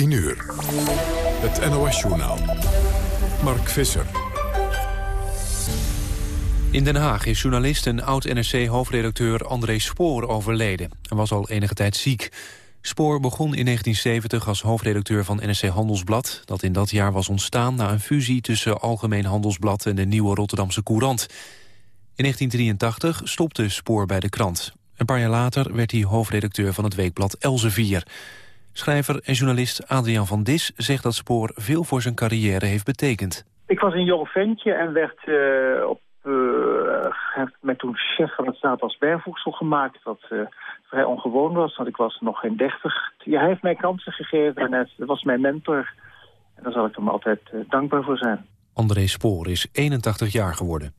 10 uur. Het NOS-journaal. Mark Visser. In Den Haag is journalist en oud-NRC-hoofdredacteur André Spoor overleden. Hij was al enige tijd ziek. Spoor begon in 1970 als hoofdredacteur van NRC Handelsblad... dat in dat jaar was ontstaan na een fusie tussen Algemeen Handelsblad... en de Nieuwe Rotterdamse Courant. In 1983 stopte Spoor bij de krant. Een paar jaar later werd hij hoofdredacteur van het weekblad Elsevier. Schrijver en journalist Adriaan van Dis zegt dat Spoor veel voor zijn carrière heeft betekend. Ik was een jong ventje en werd uh, op, uh, met toen chef van het staat als bergvoegsel gemaakt. Wat uh, vrij ongewoon was, want ik was nog geen dertig. Ja, hij heeft mij kansen gegeven en hij was mijn mentor. En daar zal ik hem altijd dankbaar voor zijn. André Spoor is 81 jaar geworden.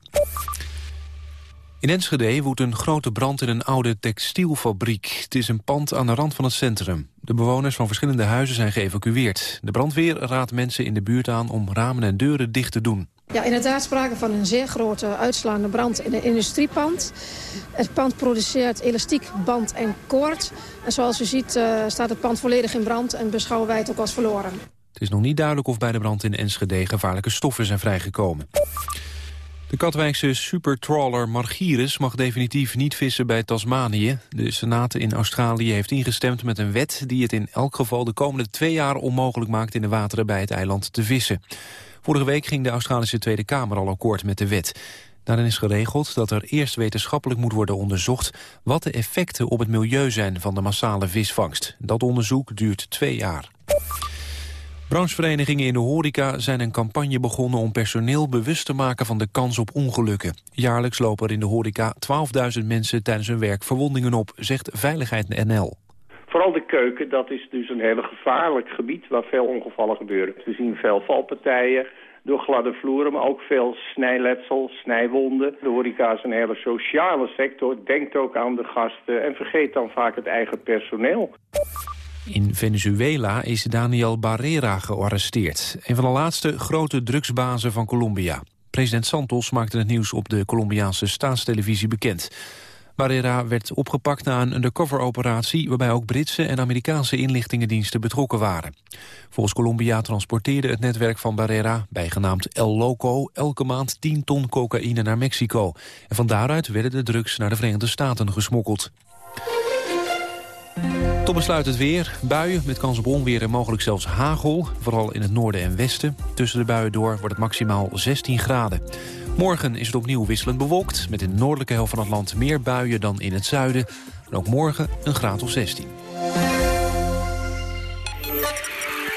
In Enschede woedt een grote brand in een oude textielfabriek. Het is een pand aan de rand van het centrum. De bewoners van verschillende huizen zijn geëvacueerd. De brandweer raadt mensen in de buurt aan om ramen en deuren dicht te doen. Ja, inderdaad sprake van een zeer grote uitslaande brand in een industriepand. Het pand produceert elastiek, band en koord. En zoals u ziet uh, staat het pand volledig in brand en beschouwen wij het ook als verloren. Het is nog niet duidelijk of bij de brand in Enschede gevaarlijke stoffen zijn vrijgekomen. De Katwijkse supertrawler Margiris mag definitief niet vissen bij Tasmanië. De Senaat in Australië heeft ingestemd met een wet... die het in elk geval de komende twee jaar onmogelijk maakt... in de wateren bij het eiland te vissen. Vorige week ging de Australische Tweede Kamer al akkoord met de wet. Daarin is geregeld dat er eerst wetenschappelijk moet worden onderzocht... wat de effecten op het milieu zijn van de massale visvangst. Dat onderzoek duurt twee jaar. Brancheverenigingen in de horeca zijn een campagne begonnen om personeel bewust te maken van de kans op ongelukken. Jaarlijks lopen er in de horeca 12.000 mensen tijdens hun werk verwondingen op, zegt Veiligheid NL. Vooral de keuken, dat is dus een hele gevaarlijk gebied waar veel ongevallen gebeuren. We zien veel valpartijen door gladde vloeren, maar ook veel snijletsel, snijwonden. De horeca is een hele sociale sector, denkt ook aan de gasten en vergeet dan vaak het eigen personeel. In Venezuela is Daniel Barrera gearresteerd. Een van de laatste grote drugsbazen van Colombia. President Santos maakte het nieuws op de Colombiaanse staatstelevisie bekend. Barrera werd opgepakt na een undercover-operatie... waarbij ook Britse en Amerikaanse inlichtingendiensten betrokken waren. Volgens Colombia transporteerde het netwerk van Barrera... bijgenaamd El Loco elke maand 10 ton cocaïne naar Mexico. En van daaruit werden de drugs naar de Verenigde Staten gesmokkeld. Tot besluit het weer. Buien met kans op onweer en mogelijk zelfs hagel. Vooral in het noorden en westen. Tussen de buien door wordt het maximaal 16 graden. Morgen is het opnieuw wisselend bewolkt. Met in de noordelijke helft van het land meer buien dan in het zuiden. En ook morgen een graad of 16.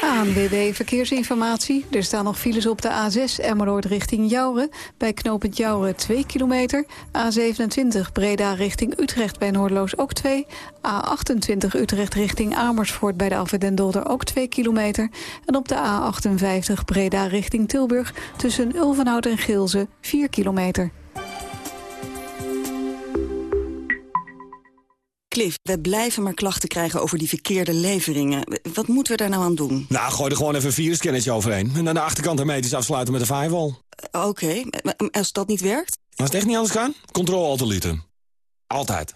ANWB Verkeersinformatie. Er staan nog files op de A6 Emmeloord richting Jouren. Bij knooppunt Jouren 2 kilometer. A27 Breda richting Utrecht bij Noordloos ook 2. A28 Utrecht richting Amersfoort bij de Alphen ook 2 kilometer. En op de A58 Breda richting Tilburg tussen Ulvenhout en Geelze 4 kilometer. Cliff, we blijven maar klachten krijgen over die verkeerde leveringen. Wat moeten we daar nou aan doen? Nou, gooi er gewoon even een virusscannertje overheen. En aan de achterkant hermetisch afsluiten met een firewall. Uh, Oké, okay. als dat niet werkt? Als het echt niet anders kan, controle alt Altijd.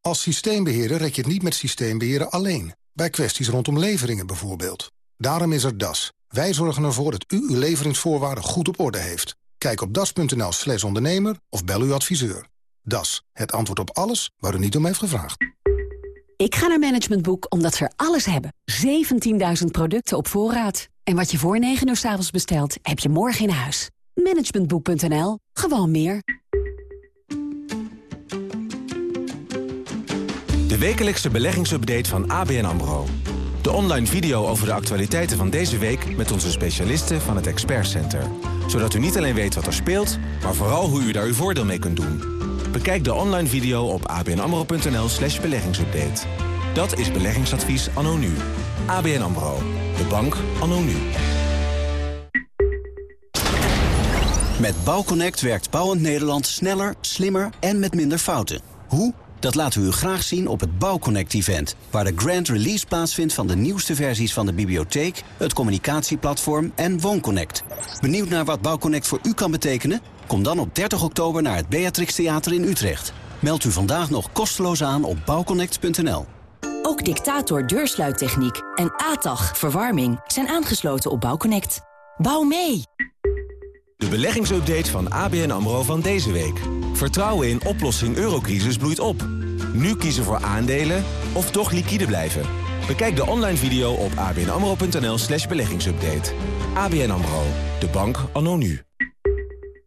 Als systeembeheerder rek je het niet met systeembeheren alleen. Bij kwesties rondom leveringen bijvoorbeeld. Daarom is er DAS. Wij zorgen ervoor dat u uw leveringsvoorwaarden goed op orde heeft. Kijk op das.nl slash ondernemer of bel uw adviseur. Das, het antwoord op alles waar u niet om heeft gevraagd. Ik ga naar Management Boek omdat ze er alles hebben. 17.000 producten op voorraad. En wat je voor 9 uur s avonds bestelt, heb je morgen in huis. Managementboek.nl. Gewoon meer. De wekelijkse beleggingsupdate van ABN AMRO. De online video over de actualiteiten van deze week... met onze specialisten van het Expert Center. Zodat u niet alleen weet wat er speelt, maar vooral hoe u daar uw voordeel mee kunt doen. Bekijk de online video op abnamro.nl slash beleggingsupdate. Dat is beleggingsadvies anno nu. ABN AMRO. De bank anno nu. Met Bouwconnect werkt Bouwend Nederland sneller, slimmer en met minder fouten. Hoe? Dat laten we u graag zien op het Bouwconnect-event... waar de grand release plaatsvindt van de nieuwste versies van de bibliotheek... het communicatieplatform en WoonConnect. Benieuwd naar wat Bouwconnect voor u kan betekenen? Kom dan op 30 oktober naar het Beatrix Theater in Utrecht. Meld u vandaag nog kosteloos aan op bouwconnect.nl. Ook Dictator deursluittechniek en ATAG verwarming zijn aangesloten op Bouwconnect. Bouw mee! De beleggingsupdate van ABN AMRO van deze week. Vertrouwen in oplossing eurocrisis bloeit op. Nu kiezen voor aandelen of toch liquide blijven. Bekijk de online video op abnamro.nl slash beleggingsupdate. ABN AMRO, de bank anno nu.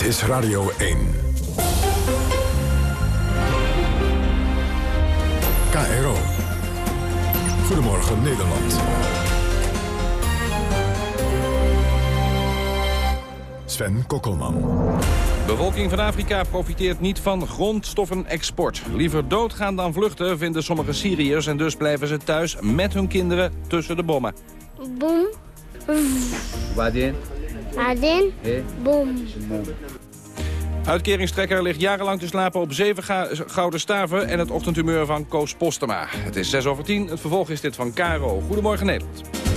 Dit is Radio 1. KRO. Goedemorgen Nederland. Sven Kokkelman. Bevolking van Afrika profiteert niet van grondstoffenexport. Liever doodgaan dan vluchten, vinden sommige Syriërs... en dus blijven ze thuis met hun kinderen tussen de bommen. Boom. Wadin. Adin. Boom. Uitkeringstrekker ligt jarenlang te slapen op zeven gouden staven... en het ochtendhumeur van Koos Postema. Het is 6 over 10. Het vervolg is dit van Caro. Goedemorgen Nederland.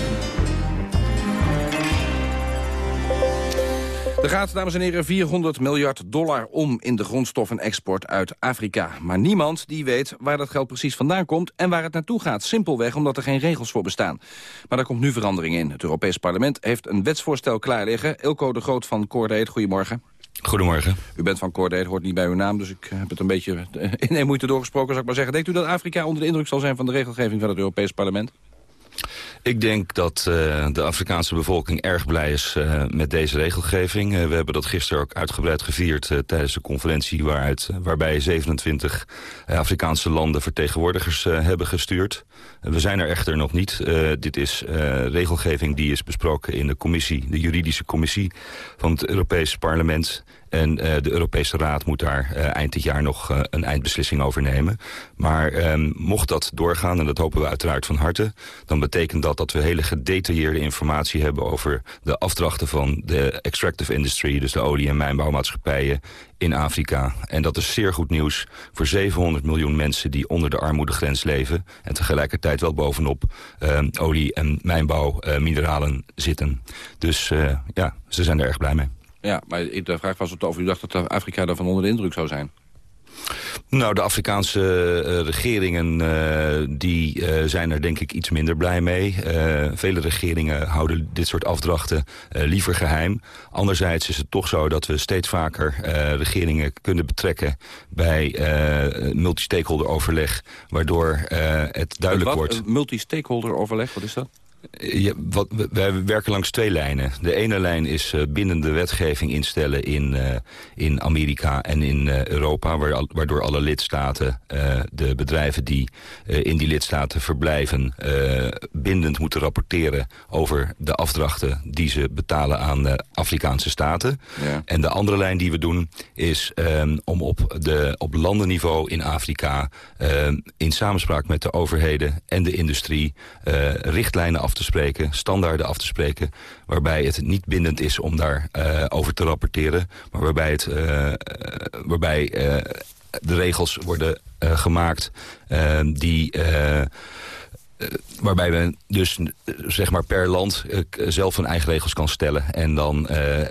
Er gaat, dames en heren, 400 miljard dollar om in de grondstoffenexport uit Afrika. Maar niemand die weet waar dat geld precies vandaan komt en waar het naartoe gaat. Simpelweg omdat er geen regels voor bestaan. Maar daar komt nu verandering in. Het Europees Parlement heeft een wetsvoorstel klaar liggen. Ilko de Groot van Coordate, goedemorgen. Goedemorgen. U bent van Coordate, hoort niet bij uw naam, dus ik heb het een beetje in één moeite doorgesproken, zou ik maar zeggen. Denkt u dat Afrika onder de indruk zal zijn van de regelgeving van het Europees Parlement? Ik denk dat uh, de Afrikaanse bevolking erg blij is uh, met deze regelgeving. Uh, we hebben dat gisteren ook uitgebreid gevierd tijdens de conferentie... Waaruit, waarbij 27 Afrikaanse landen vertegenwoordigers hebben gestuurd. We zijn er echter nog niet. dit is regelgeving die is besproken in de commissie, de juridische commissie van het Europees Parlement. En uh, de Europese Raad moet daar eind dit jaar nog een eindbeslissing over nemen. Maar um, mocht dat doorgaan, en dat hopen we uiteraard van harte... dan betekent dat dat we hele gedetailleerde informatie hebben... over de afdrachten van de extractive industry... dus de olie- en mijnbouwmaatschappijen in Afrika. En dat is zeer goed nieuws voor 700 miljoen mensen... die onder de armoedegrens leven... en tegelijkertijd wel bovenop olie- en mijnbouwmineralen zitten. Dus ja, ze zijn er erg blij mee. Ja, maar de vraag was of u dacht dat Afrika daarvan onder de indruk zou zijn. Nou, de Afrikaanse uh, regeringen uh, die uh, zijn er denk ik iets minder blij mee. vele regeringen houden dit soort afdrachten liever geheim. Anderzijds is het toch zo dat we steeds vaker regeringen kunnen betrekken... bij multi-stakeholder overleg, waardoor het duidelijk wat? wordt... Multi-stakeholder overleg, wat is dat? Wat, wij werken langs twee lijnen. De ene lijn is uh, bindende wetgeving instellen in, uh, in Amerika en in uh, Europa... waardoor alle lidstaten, de bedrijven die in die lidstaten verblijven... bindend moeten rapporteren over de afdrachten die ze betalen aan de Afrikaanse staten. Ja. En de andere lijn die we doen is um, om op, de, op landenniveau in Afrika... in samenspraak met de overheden en de industrie richtlijnen af te spreken, standaarden af te spreken... waarbij het niet bindend is om daarover uh, over te rapporteren... maar waarbij, het, uh, waarbij uh, de regels worden gemaakt die waarbij we dus zeg maar per land zelf hun eigen regels kan stellen. En dan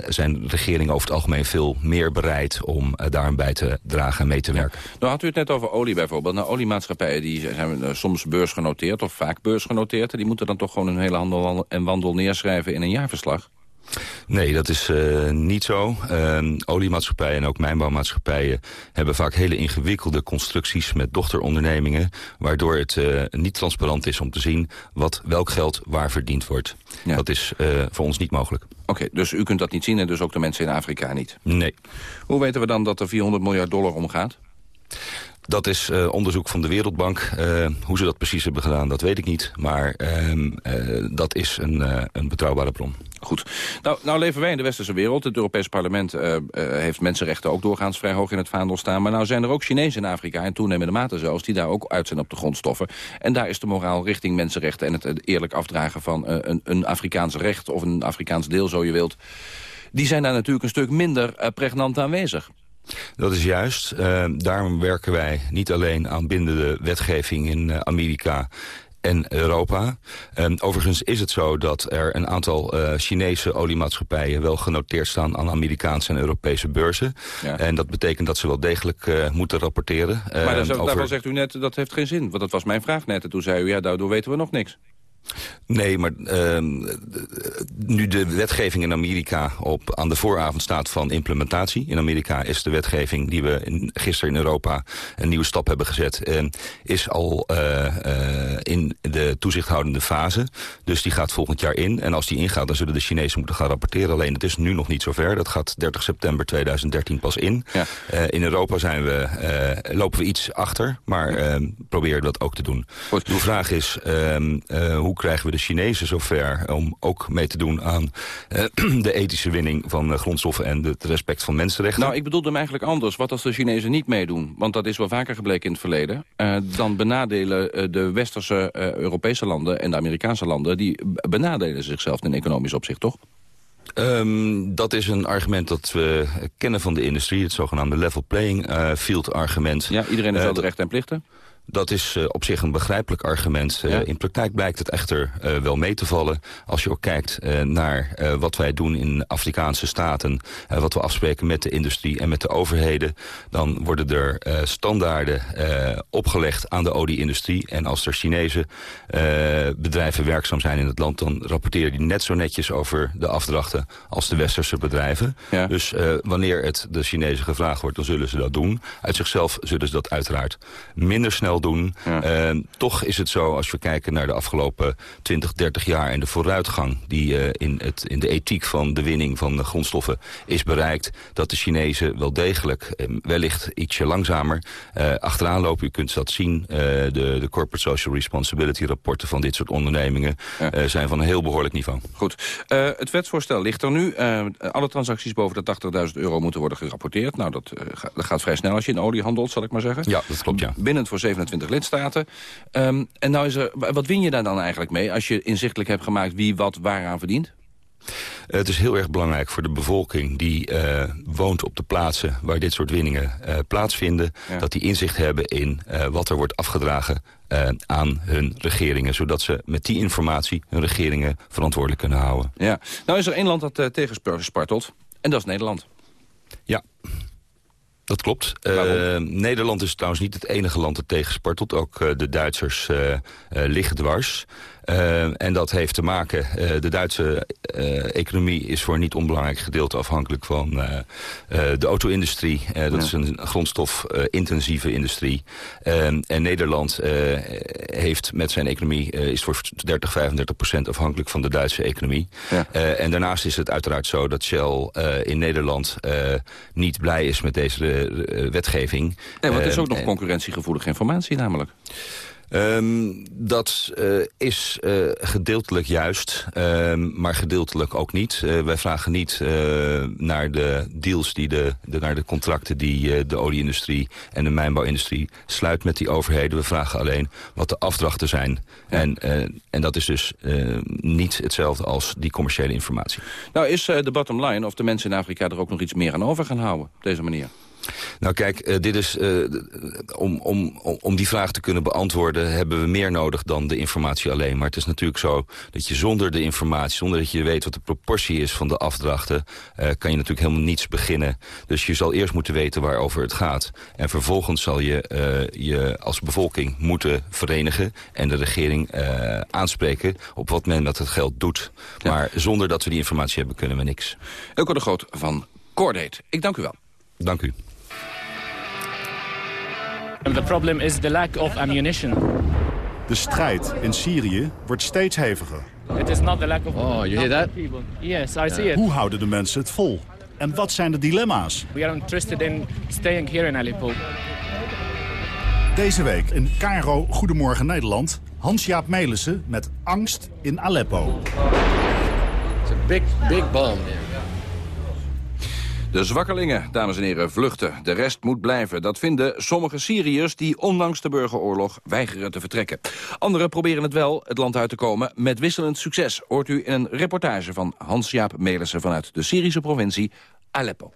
zijn regeringen over het algemeen veel meer bereid om daarin bij te dragen en mee te werken. Nou had u het net over olie bijvoorbeeld. Nou, oliemaatschappijen die zijn soms beursgenoteerd of vaak beursgenoteerd. Die moeten dan toch gewoon hun hele handel en wandel neerschrijven in een jaarverslag. Nee, dat is uh, niet zo. Uh, oliemaatschappijen en ook mijnbouwmaatschappijen hebben vaak hele ingewikkelde constructies met dochterondernemingen, waardoor het uh, niet transparant is om te zien wat welk geld waar verdiend wordt. Ja. Dat is voor ons niet mogelijk. Oké, okay, dus u kunt dat niet zien en dus ook de mensen in Afrika niet? Nee. Hoe weten we dan dat er 400 miljard dollar omgaat? Dat is uh, onderzoek van de Wereldbank. Uh, hoe ze dat precies hebben gedaan, dat weet ik niet. Maar uh, dat is een, een betrouwbare bron. Goed. Nou, nou leven wij in de westerse wereld. Het Europees Parlement heeft mensenrechten ook doorgaans vrij hoog in het vaandel staan. Maar nou zijn er ook Chinezen in Afrika, en toenemende mate zelfs... die daar ook uit zijn op de grondstoffen. En daar is de moraal richting mensenrechten... en het eerlijk afdragen van een, een Afrikaans recht... of een Afrikaans deel, zo je wilt... die zijn daar natuurlijk een stuk minder pregnant aanwezig. Dat is juist. Uh, daarom werken wij niet alleen aan bindende wetgeving in uh, Amerika en Europa. Um, overigens is het zo dat er een aantal uh, Chinese oliemaatschappijen... wel genoteerd staan aan Amerikaanse en Europese beurzen. Ja. En dat betekent dat ze wel degelijk uh, moeten rapporteren. Maar uh, over... daarvan zegt u net, dat heeft geen zin. Want dat was mijn vraag net. En toen zei u, ja, daardoor weten we nog niks. Nee, maar uh, nu de wetgeving in Amerika op, aan de vooravond staat van implementatie. In Amerika is de wetgeving die we in, gisteren in Europa een nieuwe stap hebben gezet... Uh, is al uh, in de toezichthoudende fase. Dus die gaat volgend jaar in. En als die ingaat, dan zullen de Chinezen moeten gaan rapporteren. Alleen het is nu nog niet zover. Dat gaat 30 september 2013 pas in. Ja. in Europa zijn we, lopen we iets achter, maar ehm, proberen dat ook te doen. Goed. De vraag is ehm, hoe hoe krijgen we de Chinezen zover om ook mee te doen aan uh, de ethische winning van uh, grondstoffen en het respect van mensenrechten? Nou, ik bedoelde hem eigenlijk anders. Wat als de Chinezen niet meedoen? Want dat is wel vaker gebleken in het verleden. Uh, dan benadelen de westerse Europese landen en de Amerikaanse landen... die benadelen zichzelf in economisch opzicht, toch? Um, dat is een argument dat we kennen van de industrie. Het zogenaamde level playing field argument. Ja, iedereen heeft wel rechten en plichten. Dat is uh, op zich een begrijpelijk argument. Uh, ja. In praktijk blijkt het echter uh, wel mee te vallen. Als je ook kijkt naar wat wij doen in Afrikaanse staten... wat we afspreken met de industrie en met de overheden... dan worden er standaarden opgelegd aan de olie-industrie. En als er Chinese bedrijven werkzaam zijn in het land... dan rapporteren die net zo netjes over de afdrachten als de westerse bedrijven. Ja. Dus wanneer het de Chinezen gevraagd wordt, dan zullen ze dat doen. Uit zichzelf zullen ze dat uiteraard minder snel doen. Ja. Uh, toch is het zo, als we kijken naar de afgelopen 20, 30 jaar... en de vooruitgang die uh, in, het, in de ethiek van de winning van de grondstoffen is bereikt... dat de Chinezen wel degelijk, uh, wellicht ietsje langzamer, uh, achteraan lopen. U kunt dat zien. de, de Corporate Social Responsibility rapporten van dit soort ondernemingen... Ja. zijn van een heel behoorlijk niveau. Goed. het wetsvoorstel ligt er nu. alle transacties boven de 80.000 euro moeten worden gerapporteerd. Nou, dat, dat gaat vrij snel als je in olie handelt, zal ik maar zeggen. Ja, dat klopt, ja. Binnen voor 27 27 lidstaten. Um, en nou is er, wat win je daar dan eigenlijk mee... als je inzichtelijk hebt gemaakt wie wat waaraan verdient? Het is heel erg belangrijk voor de bevolking die uh, woont op de plaatsen waar dit soort winningen uh, plaatsvinden. Ja. Dat die inzicht hebben in uh, wat er wordt afgedragen aan hun regeringen. Zodat ze met die informatie hun regeringen verantwoordelijk kunnen houden. Ja. Nou is er één land dat tegen spartelt en dat is Nederland. Ja. Dat klopt. Uh, Nederland is trouwens niet het enige land dat tegenspartelt. Ook uh, de Duitsers uh, liggen dwars. Uh, en dat heeft te maken, uh, de Duitse uh, economie is voor een niet onbelangrijk gedeelte afhankelijk van de auto-industrie. dat ja. is een grondstofintensieve industrie. En Nederland heeft met zijn economie, is voor 30, 35 procent afhankelijk van de Duitse economie. Ja. en daarnaast is het uiteraard zo dat Shell in Nederland niet blij is met deze wetgeving. Nee, want het is ook nog concurrentiegevoelige informatie namelijk. Um, dat uh, is uh, gedeeltelijk juist, um, maar gedeeltelijk ook niet. Uh, wij vragen niet naar de deals, die de, de, naar de contracten die de olieindustrie en de mijnbouwindustrie sluit met die overheden. We vragen alleen wat de afdrachten zijn. Ja. En, en dat is dus niet hetzelfde als die commerciële informatie. Nou is de bottom line of de mensen in Afrika er ook nog iets meer aan over gaan houden op deze manier? Nou kijk, uh, dit is, uh, om, om, om die vraag te kunnen beantwoorden... hebben we meer nodig dan de informatie alleen. Maar het is natuurlijk zo dat je zonder de informatie... zonder dat je weet wat de proportie is van de afdrachten... Uh, kan je natuurlijk helemaal niets beginnen. Dus je zal eerst moeten weten waarover het gaat. En vervolgens zal je je als bevolking moeten verenigen... en de regering aanspreken op wat men met het geld doet. Ja. Maar zonder dat we die informatie hebben, kunnen we niks. Elke de Groot van Cordate. Ik dank u wel. Dank u. The problem is the lack of ammunition. De strijd in Syrië wordt steeds heviger. It is not the lack of Oh, you hear that? Yes, I see it. Hoe houden de mensen het vol? En wat zijn de dilemma's? We are interested in staying here in Aleppo. Deze week in Cairo Goedemorgen Nederland... Hans-Jaap Melissen met angst in Aleppo. It's a big, big bomb there. De zwakkelingen, dames en heren, vluchten. De rest moet blijven. Dat vinden sommige Syriërs die ondanks de burgeroorlog weigeren te vertrekken. Anderen proberen het wel het land uit te komen met wisselend succes. Hoort u in een reportage van Hans-Jaap Melissen vanuit de Syrische provincie Aleppo.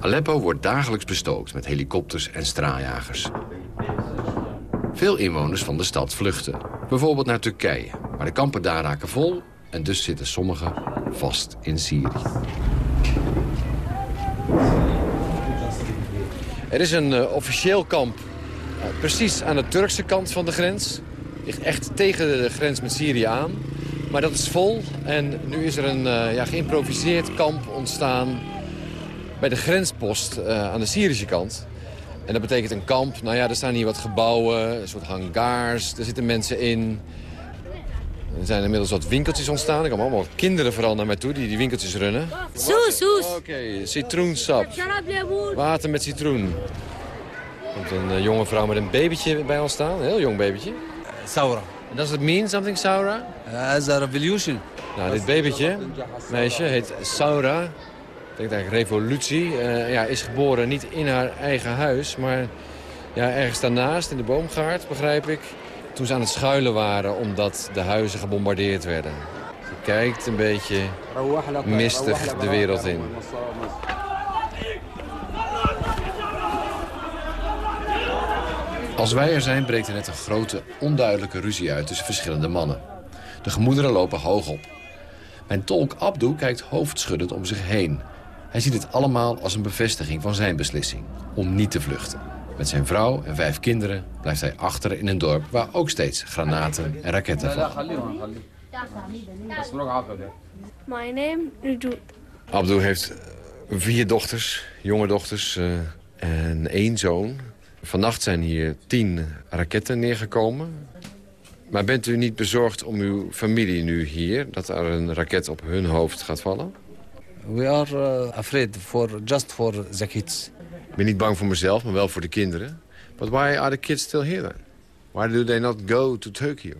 Aleppo wordt dagelijks bestookt met helikopters en straaljagers. Veel inwoners van de stad vluchten. Bijvoorbeeld naar Turkije. Maar de kampen daar raken vol en dus zitten sommigen vast in Syrië. Er is een uh, officieel kamp uh, precies aan de Turkse kant van de grens. Ligt echt tegen de grens met Syrië aan. Maar dat is vol en nu is er een uh, ja, geïmproviseerd kamp ontstaan... bij de grenspost aan de Syrische kant. En dat betekent een kamp. Nou ja, er staan hier wat gebouwen, een soort hangars. Er zitten mensen in. Er zijn inmiddels wat winkeltjes ontstaan. Er komen allemaal kinderen vooral naar mij toe die die winkeltjes runnen. Soes, soes. Oké, okay. citroensap. Water met citroen. Er komt een uh, jonge vrouw met een babytje bij ons staan. Een heel jong babytje. Saura. Does it mean something, Saura? Uh, as a revolution. Nou, dit babytje, meisje, heet Saura. Denk revolutie. Uh, ja, is geboren niet in haar eigen huis, maar ja, ergens daarnaast in de boomgaard, begrijp ik. Toen ze aan het schuilen waren omdat de huizen gebombardeerd werden. Ze kijkt een beetje mistig de wereld in. Als wij er zijn breekt er net een grote, onduidelijke ruzie uit tussen verschillende mannen. De gemoederen lopen hoog op. Mijn tolk Abdu kijkt hoofdschuddend om zich heen. Hij ziet het allemaal als een bevestiging van zijn beslissing om niet te vluchten. Met zijn vrouw en vijf kinderen blijft hij achter in een dorp waar ook steeds granaten en raketten vallen. My name Rujut. Abdul heeft vier dochters, jonge dochters uh, en één zoon. Vannacht zijn hier tien raketten neergekomen. Maar bent u niet bezorgd om uw familie nu hier... dat er een raket op hun hoofd gaat vallen? We are uh, afraid for just for the kids. Ik ben niet bang voor mezelf, maar wel voor de kinderen. But why are the kids still here then? Why do they not go to Turkey?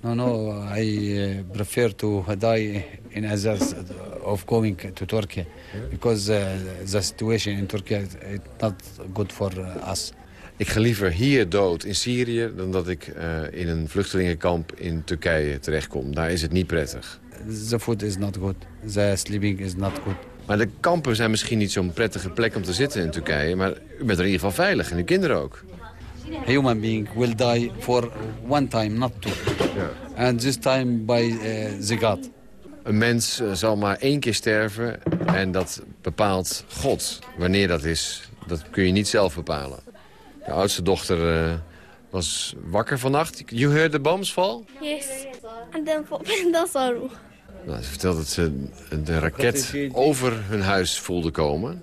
No, no, I uh, prefer to die in Azaz of going to Turkey. Because uh, the situation in Turkey is not good for us. Ik ga liever hier dood in Syrië dan dat ik uh, in een vluchtelingenkamp in Turkije terechtkom. Daar is het niet prettig. The food is not good. The sleeping is not good. Maar de kampen zijn misschien niet zo'n prettige plek om te zitten in Turkije. Maar u bent er in ieder geval veilig en uw kinderen ook. A human being will die for one time, not two. Yeah. And this time by uh, the God. Een mens uh, zal maar één keer sterven en dat bepaalt God. Wanneer dat is, dat kun je niet zelf bepalen. De oudste dochter uh, was wakker vannacht. You heard the bombs fall? Yes. And then Dasaru. Nou, ze vertelt dat ze de raket over hun huis voelde komen.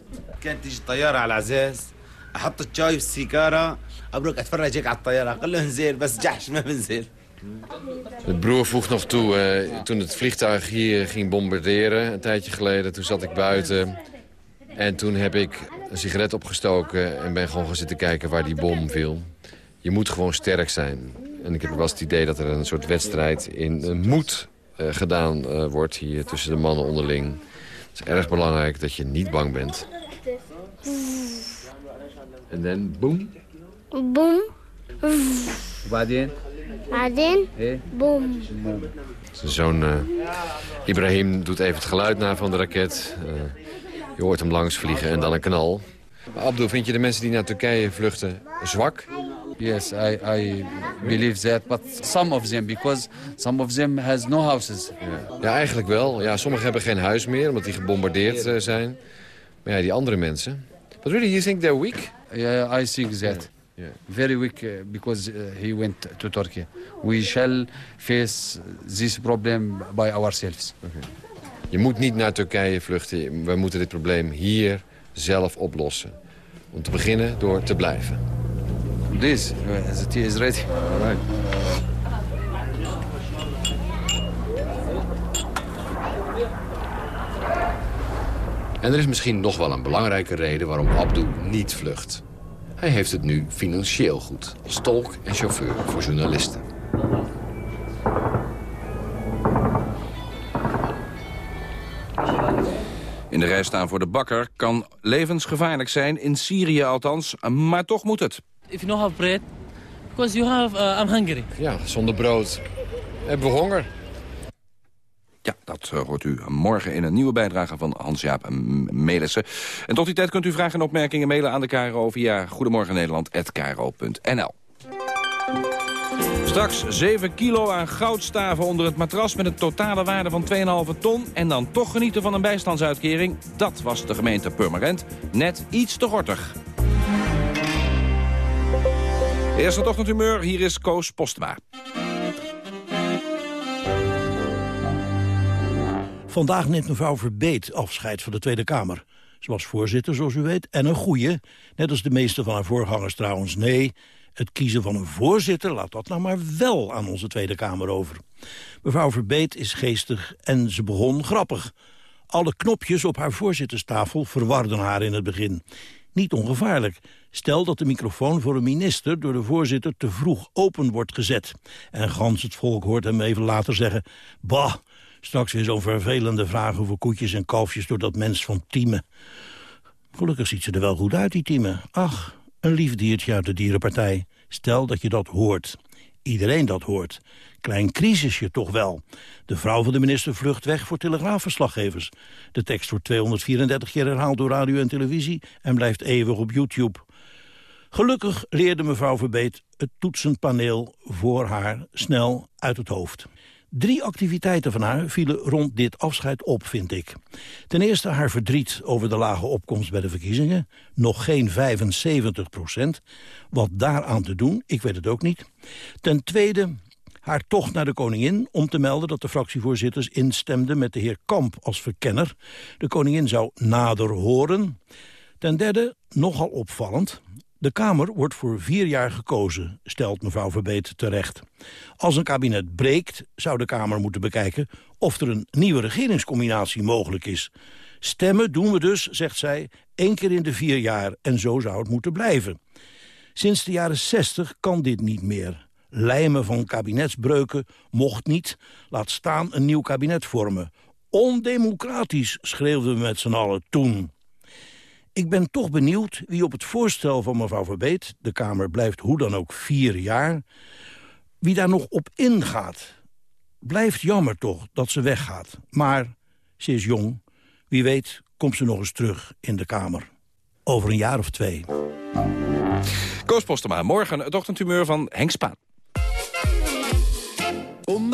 De broer voegt nog toe, uh, toen het vliegtuig hier ging bombarderen, een tijdje geleden, toen zat ik buiten. En toen heb ik een sigaret opgestoken en ben gewoon gaan zitten kijken waar die bom viel. Je moet gewoon sterk zijn. En ik heb wel eens het idee dat er een soort wedstrijd in uh, moed uh, gedaan uh, wordt hier tussen de mannen onderling. Het is erg belangrijk dat je niet bang bent. En dan boom. Boom. Badin. Badin. Boom. Zijn zoon uh, Ibrahim doet even het geluid na van de raket. Je hoort hem langs vliegen en dan een knal. Maar Abdul, vind je de mensen die naar Turkije vluchten zwak? Yes, I, I believe that. But some of them, because some of them has no houses. Ja, ja eigenlijk wel. Ja, sommigen hebben geen huis meer, omdat die gebombardeerd uh, zijn. Maar ja, die andere mensen... But really, you think they're weak? Yeah, I think that. Yeah. Very weak uh, because uh, he went to Turkey. We shall face this problem by ourselves. Okay. Je moet niet naar Turkije vluchten. We moeten dit probleem hier zelf oplossen. Om te beginnen door te blijven. This, the tea is ready. All right. En er is misschien nog wel een belangrijke reden waarom Abdou niet vlucht. Hij heeft het nu financieel goed, als tolk en chauffeur voor journalisten. In de rij staan voor de bakker kan levensgevaarlijk zijn, in Syrië althans, maar toch moet het. If you don't have bread, because you have, uh, I'm hungry. Ja, zonder brood hebben we honger. Ja, dat uh, hoort u morgen in een nieuwe bijdrage van Hans-Jaap Melissen. En tot die tijd kunt u vragen en opmerkingen mailen aan de KRO via goedemorgennederland.kro.nl. Straks 7 kilo aan goudstaven onder het matras met een totale waarde van 2,5 ton... en dan toch genieten van een bijstandsuitkering. Dat was de gemeente Purmerend. Net iets te gortig. Eerste ochtendhumeur, hier is Koos Postma. Vandaag neemt mevrouw Verbeet afscheid van de Tweede Kamer. Ze was voorzitter, zoals u weet, en een goeie. Net als de meeste van haar voorgangers trouwens. Nee, het kiezen van een voorzitter, laat dat nou maar wel aan onze Tweede Kamer over. Mevrouw Verbeet is geestig en ze begon grappig. Alle knopjes op haar voorzitterstafel verwarden haar in het begin. Niet ongevaarlijk. Stel dat de microfoon voor een minister door de voorzitter te vroeg open wordt gezet. En gans het volk hoort hem even later zeggen... Bah, straks weer zo'n vervelende vraag over koetjes en kalfjes door dat mens van Tieme. Gelukkig ziet ze er wel goed uit, die Tieme. Ach, een lief diertje uit de dierenpartij. Stel dat je dat hoort. Iedereen dat hoort. Klein crisisje toch wel. De vrouw van de minister vlucht weg voor telegraafverslaggevers. De tekst wordt 234 keer herhaald door radio en televisie... en blijft eeuwig op YouTube. Gelukkig leerde mevrouw Verbeet het toetsenpaneel voor haar snel uit het hoofd. Drie activiteiten van haar vielen rond dit afscheid op, vind ik. Ten eerste haar verdriet over de lage opkomst bij de verkiezingen. Nog geen 75 procent. Wat daaraan te doen, ik weet het ook niet. Ten tweede haar tocht naar de koningin om te melden dat de fractievoorzitters instemden met de heer Kamp als verkenner. De koningin zou nader horen. Ten derde, nogal opvallend, de Kamer wordt voor vier jaar gekozen, stelt mevrouw Verbeet terecht. Als een kabinet breekt, zou de Kamer moeten bekijken... of er een nieuwe regeringscombinatie mogelijk is. Stemmen doen we dus, zegt zij, één keer in de vier jaar... en zo zou het moeten blijven. Sinds de jaren zestig kan dit niet meer. Lijmen van kabinetsbreuken mocht niet, laat staan een nieuw kabinet vormen. Ondemocratisch, schreeuwden we met z'n allen toen... Ik ben toch benieuwd wie op het voorstel van mevrouw Verbeet... de Kamer blijft hoe dan ook vier jaar... wie daar nog op ingaat. Blijft jammer toch dat ze weggaat. Maar ze is jong. Wie weet komt ze nog eens terug in de Kamer. Over een jaar of twee. Koos Postema, morgen het ochtendhumeur van Henk Spaan.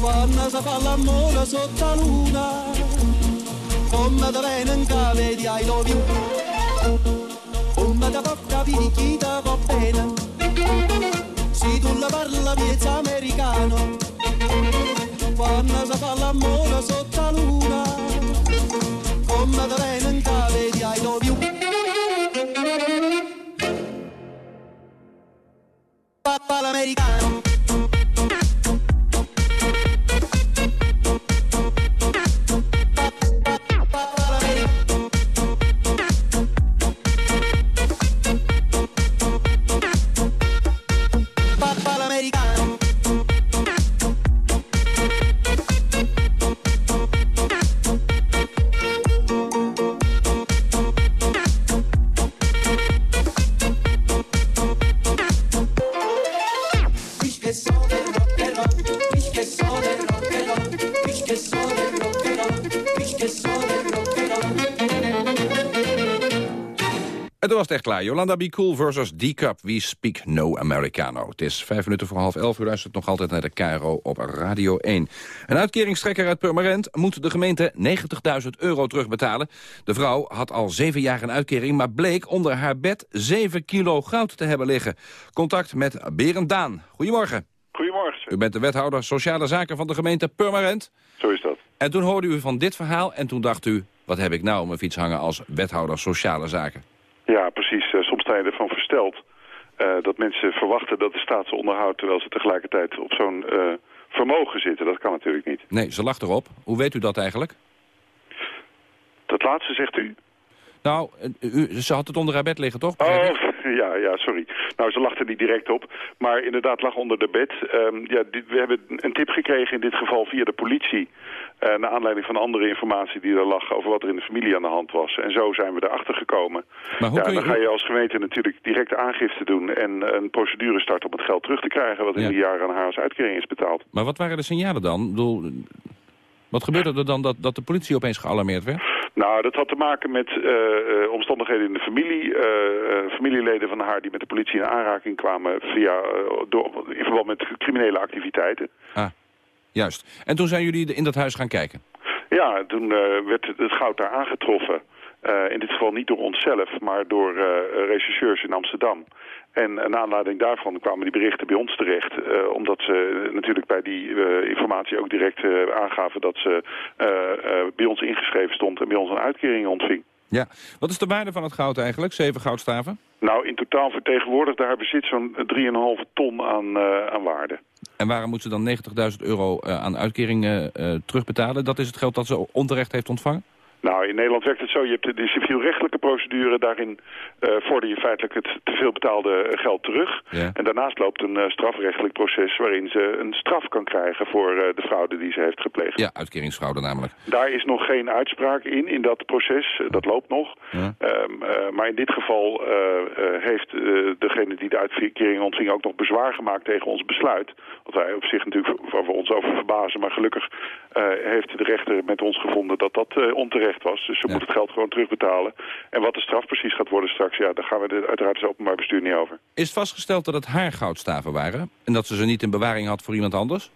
Quando si fa l'amore sotto la luna Come da bene in cave di I love you Come da porta picchita va bene? Se tu la parla miezza americano Quando si fa l'amore sotto la luna Come da bene in cave di I love you En toen echt klaar. Jolanda Be Cool versus D-Cup. We speak no Americano. Het is vijf minuten voor half elf. U luistert nog altijd naar de KRO op Radio 1. Een uitkeringstrekker uit Purmerend moet de gemeente 90.000 euro terugbetalen. De vrouw had al zeven jaar een uitkering... maar bleek onder haar bed 7 kilo goud te hebben liggen. Contact met Berend Daan. Goedemorgen. Goedemorgen. U bent de wethouder Sociale Zaken van de gemeente Purmerend. Zo is dat. En toen hoorde u van dit verhaal en toen dacht u... wat heb ik nou om mijn fiets hangen als wethouder Sociale Zaken? Ja, precies. Eh, soms sta je ervan versteld eh, dat mensen verwachten dat de staat ze onderhoudt... terwijl ze tegelijkertijd op zo'n eh, vermogen zitten. Dat kan natuurlijk niet. Nee, ze lacht erop. Hoe weet u dat eigenlijk? Dat laatste zegt u? Nou, u, ze had het onder haar bed liggen, toch? Oh, ja, ja, sorry. Nou, ze lachten niet direct op. Maar inderdaad lag onder de bed. Ehm, ja, dit, we hebben een tip gekregen in dit geval via de politie. Uh, naar aanleiding van andere informatie die er lag over wat er in de familie aan de hand was. En zo zijn we erachter gekomen. Maar hoe ja, kun je... dan ga je als gemeente natuurlijk direct aangifte doen... en een procedure starten om het geld terug te krijgen... wat in Ja. die jaren aan haar als uitkering is betaald. Maar wat waren de signalen dan? Ik bedoel, wat gebeurde er dan dat, dat de politie opeens gealarmeerd werd? Nou, dat had te maken met eh, eh, omstandigheden in de familie. eh, familieleden van haar die met de politie in aanraking kwamen... Via, door, in verband met criminele activiteiten. Ah, juist. En toen zijn jullie in dat huis gaan kijken? Ja, toen werd het goud daar aangetroffen. Eh, in dit geval niet door onszelf, maar door eh, rechercheurs in Amsterdam. En naar aanleiding daarvan kwamen die berichten bij ons terecht. eh, omdat ze natuurlijk bij die informatie ook direct aangaven dat ze bij ons ingeschreven stond en bij ons een uitkering ontving. Ja. Wat is de waarde van het goud eigenlijk? Zeven goudstaven? Nou, in totaal vertegenwoordigt haar bezit zo'n 3,5 ton aan, aan waarde. En waarom moet ze dan 90.000 euro aan uitkering eh, terugbetalen? Dat is het geld dat ze onterecht heeft ontvangen? Nou, in Nederland werkt het zo. Je hebt de, civielrechtelijke procedure. Daarin eh vorder je feitelijk het te veel betaalde eh, geld terug. Ja. En daarnaast loopt een eh, strafrechtelijk proces... waarin ze een straf kan krijgen voor de fraude die ze heeft gepleegd. Ja, uitkeringsfraude namelijk. Daar is nog geen uitspraak in, in dat proces. Dat loopt nog. Ja. Ehm, eh, maar in dit geval heeft degene die de uitkering ontving ook nog bezwaar gemaakt tegen ons besluit. Wat wij op zich natuurlijk we ons over verbazen. Maar gelukkig heeft de rechter met ons gevonden dat dat eh, onterecht was. Dus ze moet het geld gewoon terugbetalen. En wat de straf precies gaat worden straks, ja, daar gaan we er uiteraard als openbaar bestuur niet over. Is het vastgesteld dat het haar goudstaven waren? En dat ze ze niet in bewaring had voor iemand anders?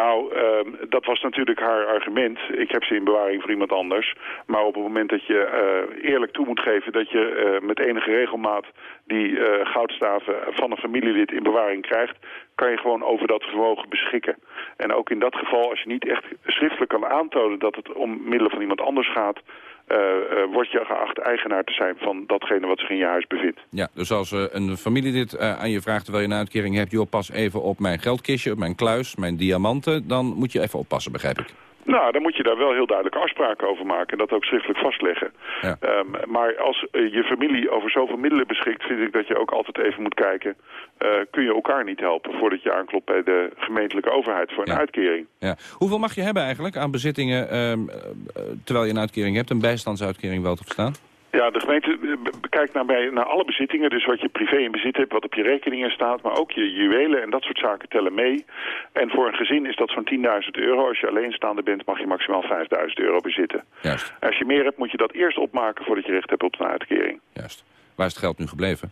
Nou, ehm, dat was natuurlijk haar argument. Ik heb ze in bewaring voor iemand anders. Maar op het moment dat je eh, eerlijk toe moet geven dat je eh, met enige regelmaat die eh, goudstaven van een familielid in bewaring krijgt, kan je gewoon over dat vermogen beschikken. En ook in dat geval, als je niet echt schriftelijk kan aantonen dat het om middelen van iemand anders gaat, eh, eh, word je geacht eigenaar te zijn van datgene wat zich in je huis bevindt. Ja, dus als eh, een familielid aan je vraagt terwijl je een uitkering hebt... joh, pas even op mijn geldkistje, op mijn kluis, mijn diamanten... dan moet je even oppassen, begrijp ik. Nou, dan moet je daar wel heel duidelijke afspraken over maken en dat ook schriftelijk vastleggen. Ja. Ehm, maar als eh, je familie over zoveel middelen beschikt, vind ik dat je ook altijd even moet kijken. eh, kun je elkaar niet helpen voordat je aanklopt bij de gemeentelijke overheid voor een uitkering? Ja. Hoeveel mag je hebben eigenlijk aan bezittingen... ehm, eh, terwijl je een uitkering hebt, een bijstandsuitkering wel te verstaan? Ja, de gemeente eh, bekijkt naar, bij, naar alle bezittingen. Dus wat je privé in bezit hebt, wat op je rekeningen staat. Maar ook je juwelen en dat soort zaken tellen mee. En voor een gezin is dat zo'n 10.000 euro. Als je alleenstaande bent, mag je maximaal 5.000 euro bezitten. Juist. Als je meer hebt, moet je dat eerst opmaken voordat je recht hebt op een uitkering. Juist. Waar is het geld nu gebleven?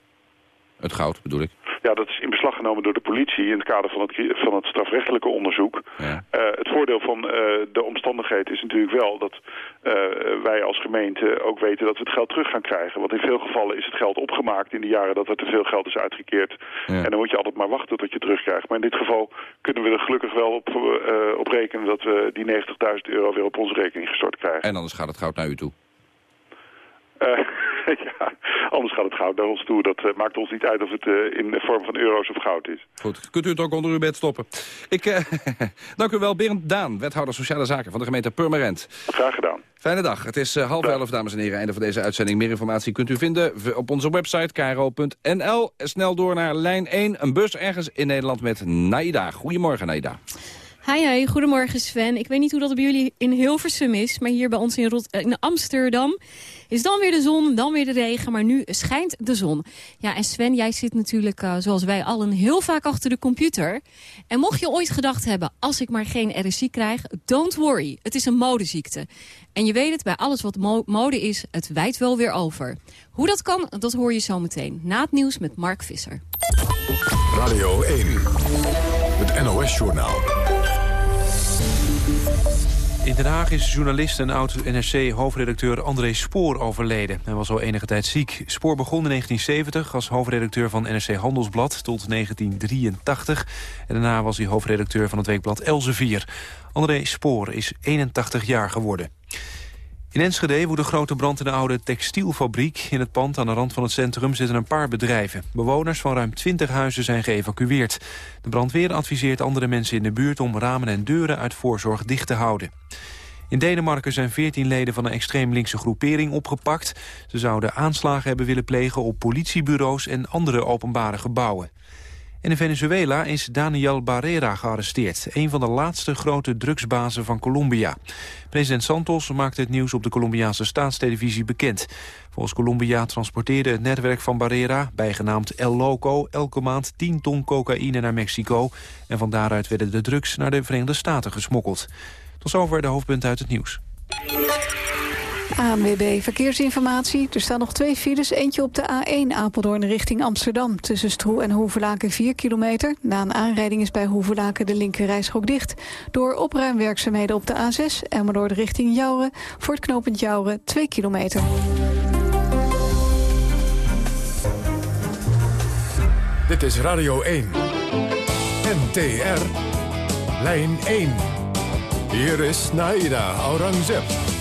Het goud, bedoel ik. Ja, dat is in beslag genomen door de politie in het kader van het, van het strafrechtelijke onderzoek. Ja. Eh, het voordeel van eh, de omstandigheid is natuurlijk wel dat eh, wij als gemeente ook weten dat we het geld terug gaan krijgen. Want in veel gevallen is het geld opgemaakt in de jaren dat er te veel geld is uitgekeerd. Ja. En dan moet je altijd maar wachten tot je het terugkrijgt. Maar in dit geval kunnen we er gelukkig wel op, op rekenen dat we die 90.000 euro weer op onze rekening gestort krijgen. En anders gaat het goud naar u toe. Ja, anders gaat het goud naar ons toe. Dat eh, maakt ons niet uit of het eh, in de vorm van euro's of goud is. Goed, kunt u het ook onder uw bed stoppen. Ik eh, dank u wel, Berend Daan, wethouder Sociale Zaken van de gemeente Purmerend. Graag gedaan. Fijne dag. Het is half elf, dames en heren. Einde van deze uitzending. Meer informatie kunt u vinden op onze website kro.nl. Snel door naar lijn 1. Een bus ergens in Nederland met Naida. Goedemorgen, Naida. Hi, hi, goedemorgen Sven. Ik weet niet hoe dat bij jullie in Hilversum is, maar hier bij ons in, Rot in Amsterdam is dan weer de zon, dan weer de regen, maar nu schijnt de zon. Ja, en Sven, jij zit natuurlijk, uh, zoals wij allen, heel vaak achter de computer. En mocht je ooit gedacht hebben, als ik maar geen RSI krijg, don't worry, het is een modeziekte. En je weet het, bij alles wat mo mode is, het wijdt wel weer over. Hoe dat kan, dat hoor je zo meteen. Na het nieuws met Mark Visser. Radio 1, het NOS-journaal. In Den Haag is journalist en oud-NRC-hoofdredacteur André Spoor overleden. Hij was al enige tijd ziek. Spoor begon in 1970 als hoofdredacteur van NRC Handelsblad tot 1983. En daarna was hij hoofdredacteur van het weekblad Elsevier. André Spoor is 81 jaar geworden. In Enschede woedt een grote brand in de oude textielfabriek. In het pand aan de rand van het centrum zitten een paar bedrijven. Bewoners van ruim 20 huizen zijn geëvacueerd. De brandweer adviseert andere mensen in de buurt om ramen en deuren uit voorzorg dicht te houden. In Denemarken zijn 14 leden van een extreem linkse groepering opgepakt. Ze zouden aanslagen hebben willen plegen op politiebureaus en andere openbare gebouwen. En in Venezuela is Daniel Barrera gearresteerd. Een van de laatste grote drugsbazen van Colombia. President Santos maakte het nieuws op de Colombiaanse staatstelevisie bekend. Volgens Colombia transporteerde het netwerk van Barrera, bijgenaamd El Loco, elke maand 10 ton cocaïne naar Mexico. En van daaruit werden de drugs naar de Verenigde Staten gesmokkeld. Tot zover de hoofdpunten uit het nieuws. ANWB Verkeersinformatie. Er staan nog twee files. Eentje op de A1 Apeldoorn richting Amsterdam. Tussen Stroe en Hoevelaken 4 kilometer. Na een aanrijding is bij Hoevelaken de linkerrijstrook dicht. Door opruimwerkzaamheden op de A6 Emmeloord richting Jouren. Voor het knooppunt Jouren 2 kilometer. Dit is Radio 1. NTR. Lijn 1. Hier is Naida Aurangzeb.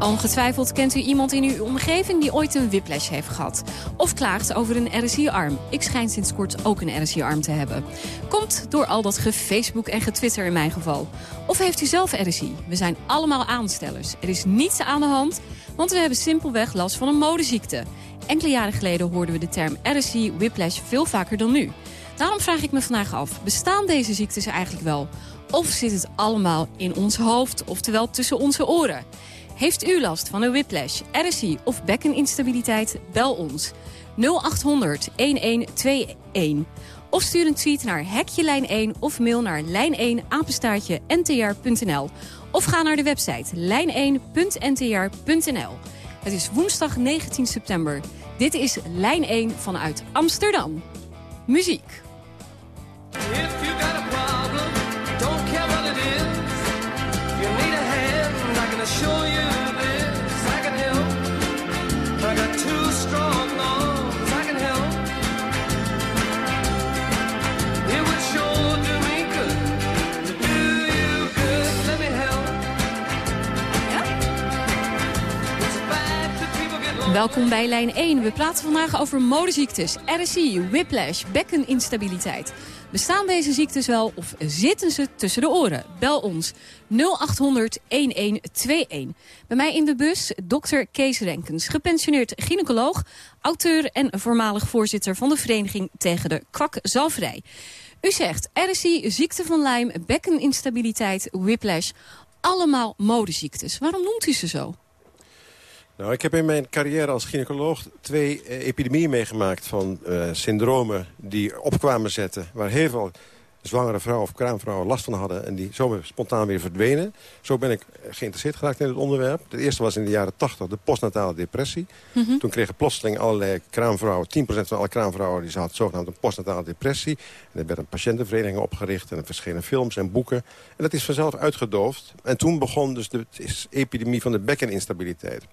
Ongetwijfeld kent u iemand in uw omgeving die ooit een whiplash heeft gehad. Of klaagt over een RSI-arm. Ik schijn sinds kort ook een RSI-arm te hebben. Komt door al dat gefacebook en getwitter in mijn geval. Of heeft u zelf RSI? We zijn allemaal aanstellers. Er is niets aan de hand, want we hebben simpelweg last van een modeziekte. Enkele jaren geleden hoorden we de term RSI, whiplash veel vaker dan nu. Daarom vraag ik me vandaag af, bestaan deze ziektes eigenlijk wel? Of zit het allemaal in ons hoofd, oftewel tussen onze oren? Heeft u last van een whiplash, RSI of bekkeninstabiliteit? Bel ons 0800 1121. Of stuur een tweet naar hekje lijn 1 of mail naar lijn1 apenstaartje ntr.nl. Of ga naar de website lijn1.ntr.nl. Het is woensdag 19 september. Dit is Lijn 1 vanuit Amsterdam. Muziek. Welkom bij Lijn 1. We praten vandaag over modeziektes, RSI, whiplash, bekkeninstabiliteit. Bestaan deze ziektes wel of zitten ze tussen de oren? Bel ons 0800 1121. Bij mij in de bus dokter Kees Renkens, gepensioneerd gynaecoloog... auteur en voormalig voorzitter van de Vereniging tegen de Kwakzalverij. U zegt RSI, ziekte van Lyme, bekkeninstabiliteit, whiplash... allemaal modeziektes. Waarom noemt u ze zo? Nou, ik heb in mijn carrière als gynaecoloog twee eh, epidemieën meegemaakt van uh, syndromen die opkwamen zetten. Waar heel veel zwangere vrouwen of kraamvrouwen last van hadden en die zomaar spontaan weer verdwenen. Zo ben ik geïnteresseerd geraakt in het onderwerp. De eerste was in de jaren 80 de postnatale depressie. Mm -hmm. Toen kregen plotseling allerlei kraamvrouwen, 10% van alle kraamvrouwen, die hadden zogenaamd een postnatale depressie. En er werden patiëntenverenigingen opgericht en er verschenen films en boeken. En dat is vanzelf uitgedoofd. En toen begon dus de epidemie van de bekkeninstabiliteit.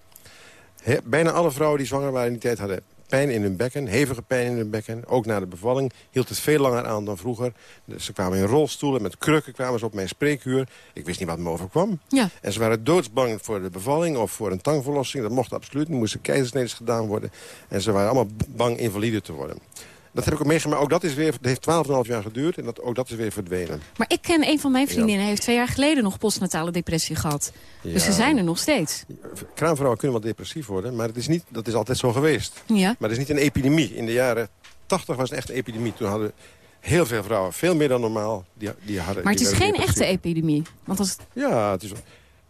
He, bijna alle vrouwen die zwanger waren in die tijd hadden pijn in hun bekken, hevige pijn in hun bekken. Ook na de bevalling hield het veel langer aan dan vroeger. Dus ze kwamen in rolstoelen, met krukken kwamen ze op mijn spreekuur. Ik wist niet wat me overkwam. Ja. En ze waren doodsbang voor de bevalling of voor een tangverlossing. Dat mocht absoluut niet, moesten keizersnedes gedaan worden. En ze waren allemaal bang invalide te worden. Dat heb ik ook meegemaakt. Ook dat is weer, het heeft 12,5 jaar geduurd en dat, ook dat is weer verdwenen. Maar ik ken een van mijn vriendinnen, ja. heeft twee jaar geleden nog postnatale depressie gehad. Ja. Dus ze zijn er nog steeds. Kraamvrouwen kunnen wel depressief worden, maar het is niet, dat is altijd zo geweest. Ja. Maar het is niet een epidemie. In de jaren 80 was het echt een epidemie. Toen hadden heel veel vrouwen, veel meer dan normaal, die, die hadden... Maar het is geen echte epidemie. Want als, Ja, het is, het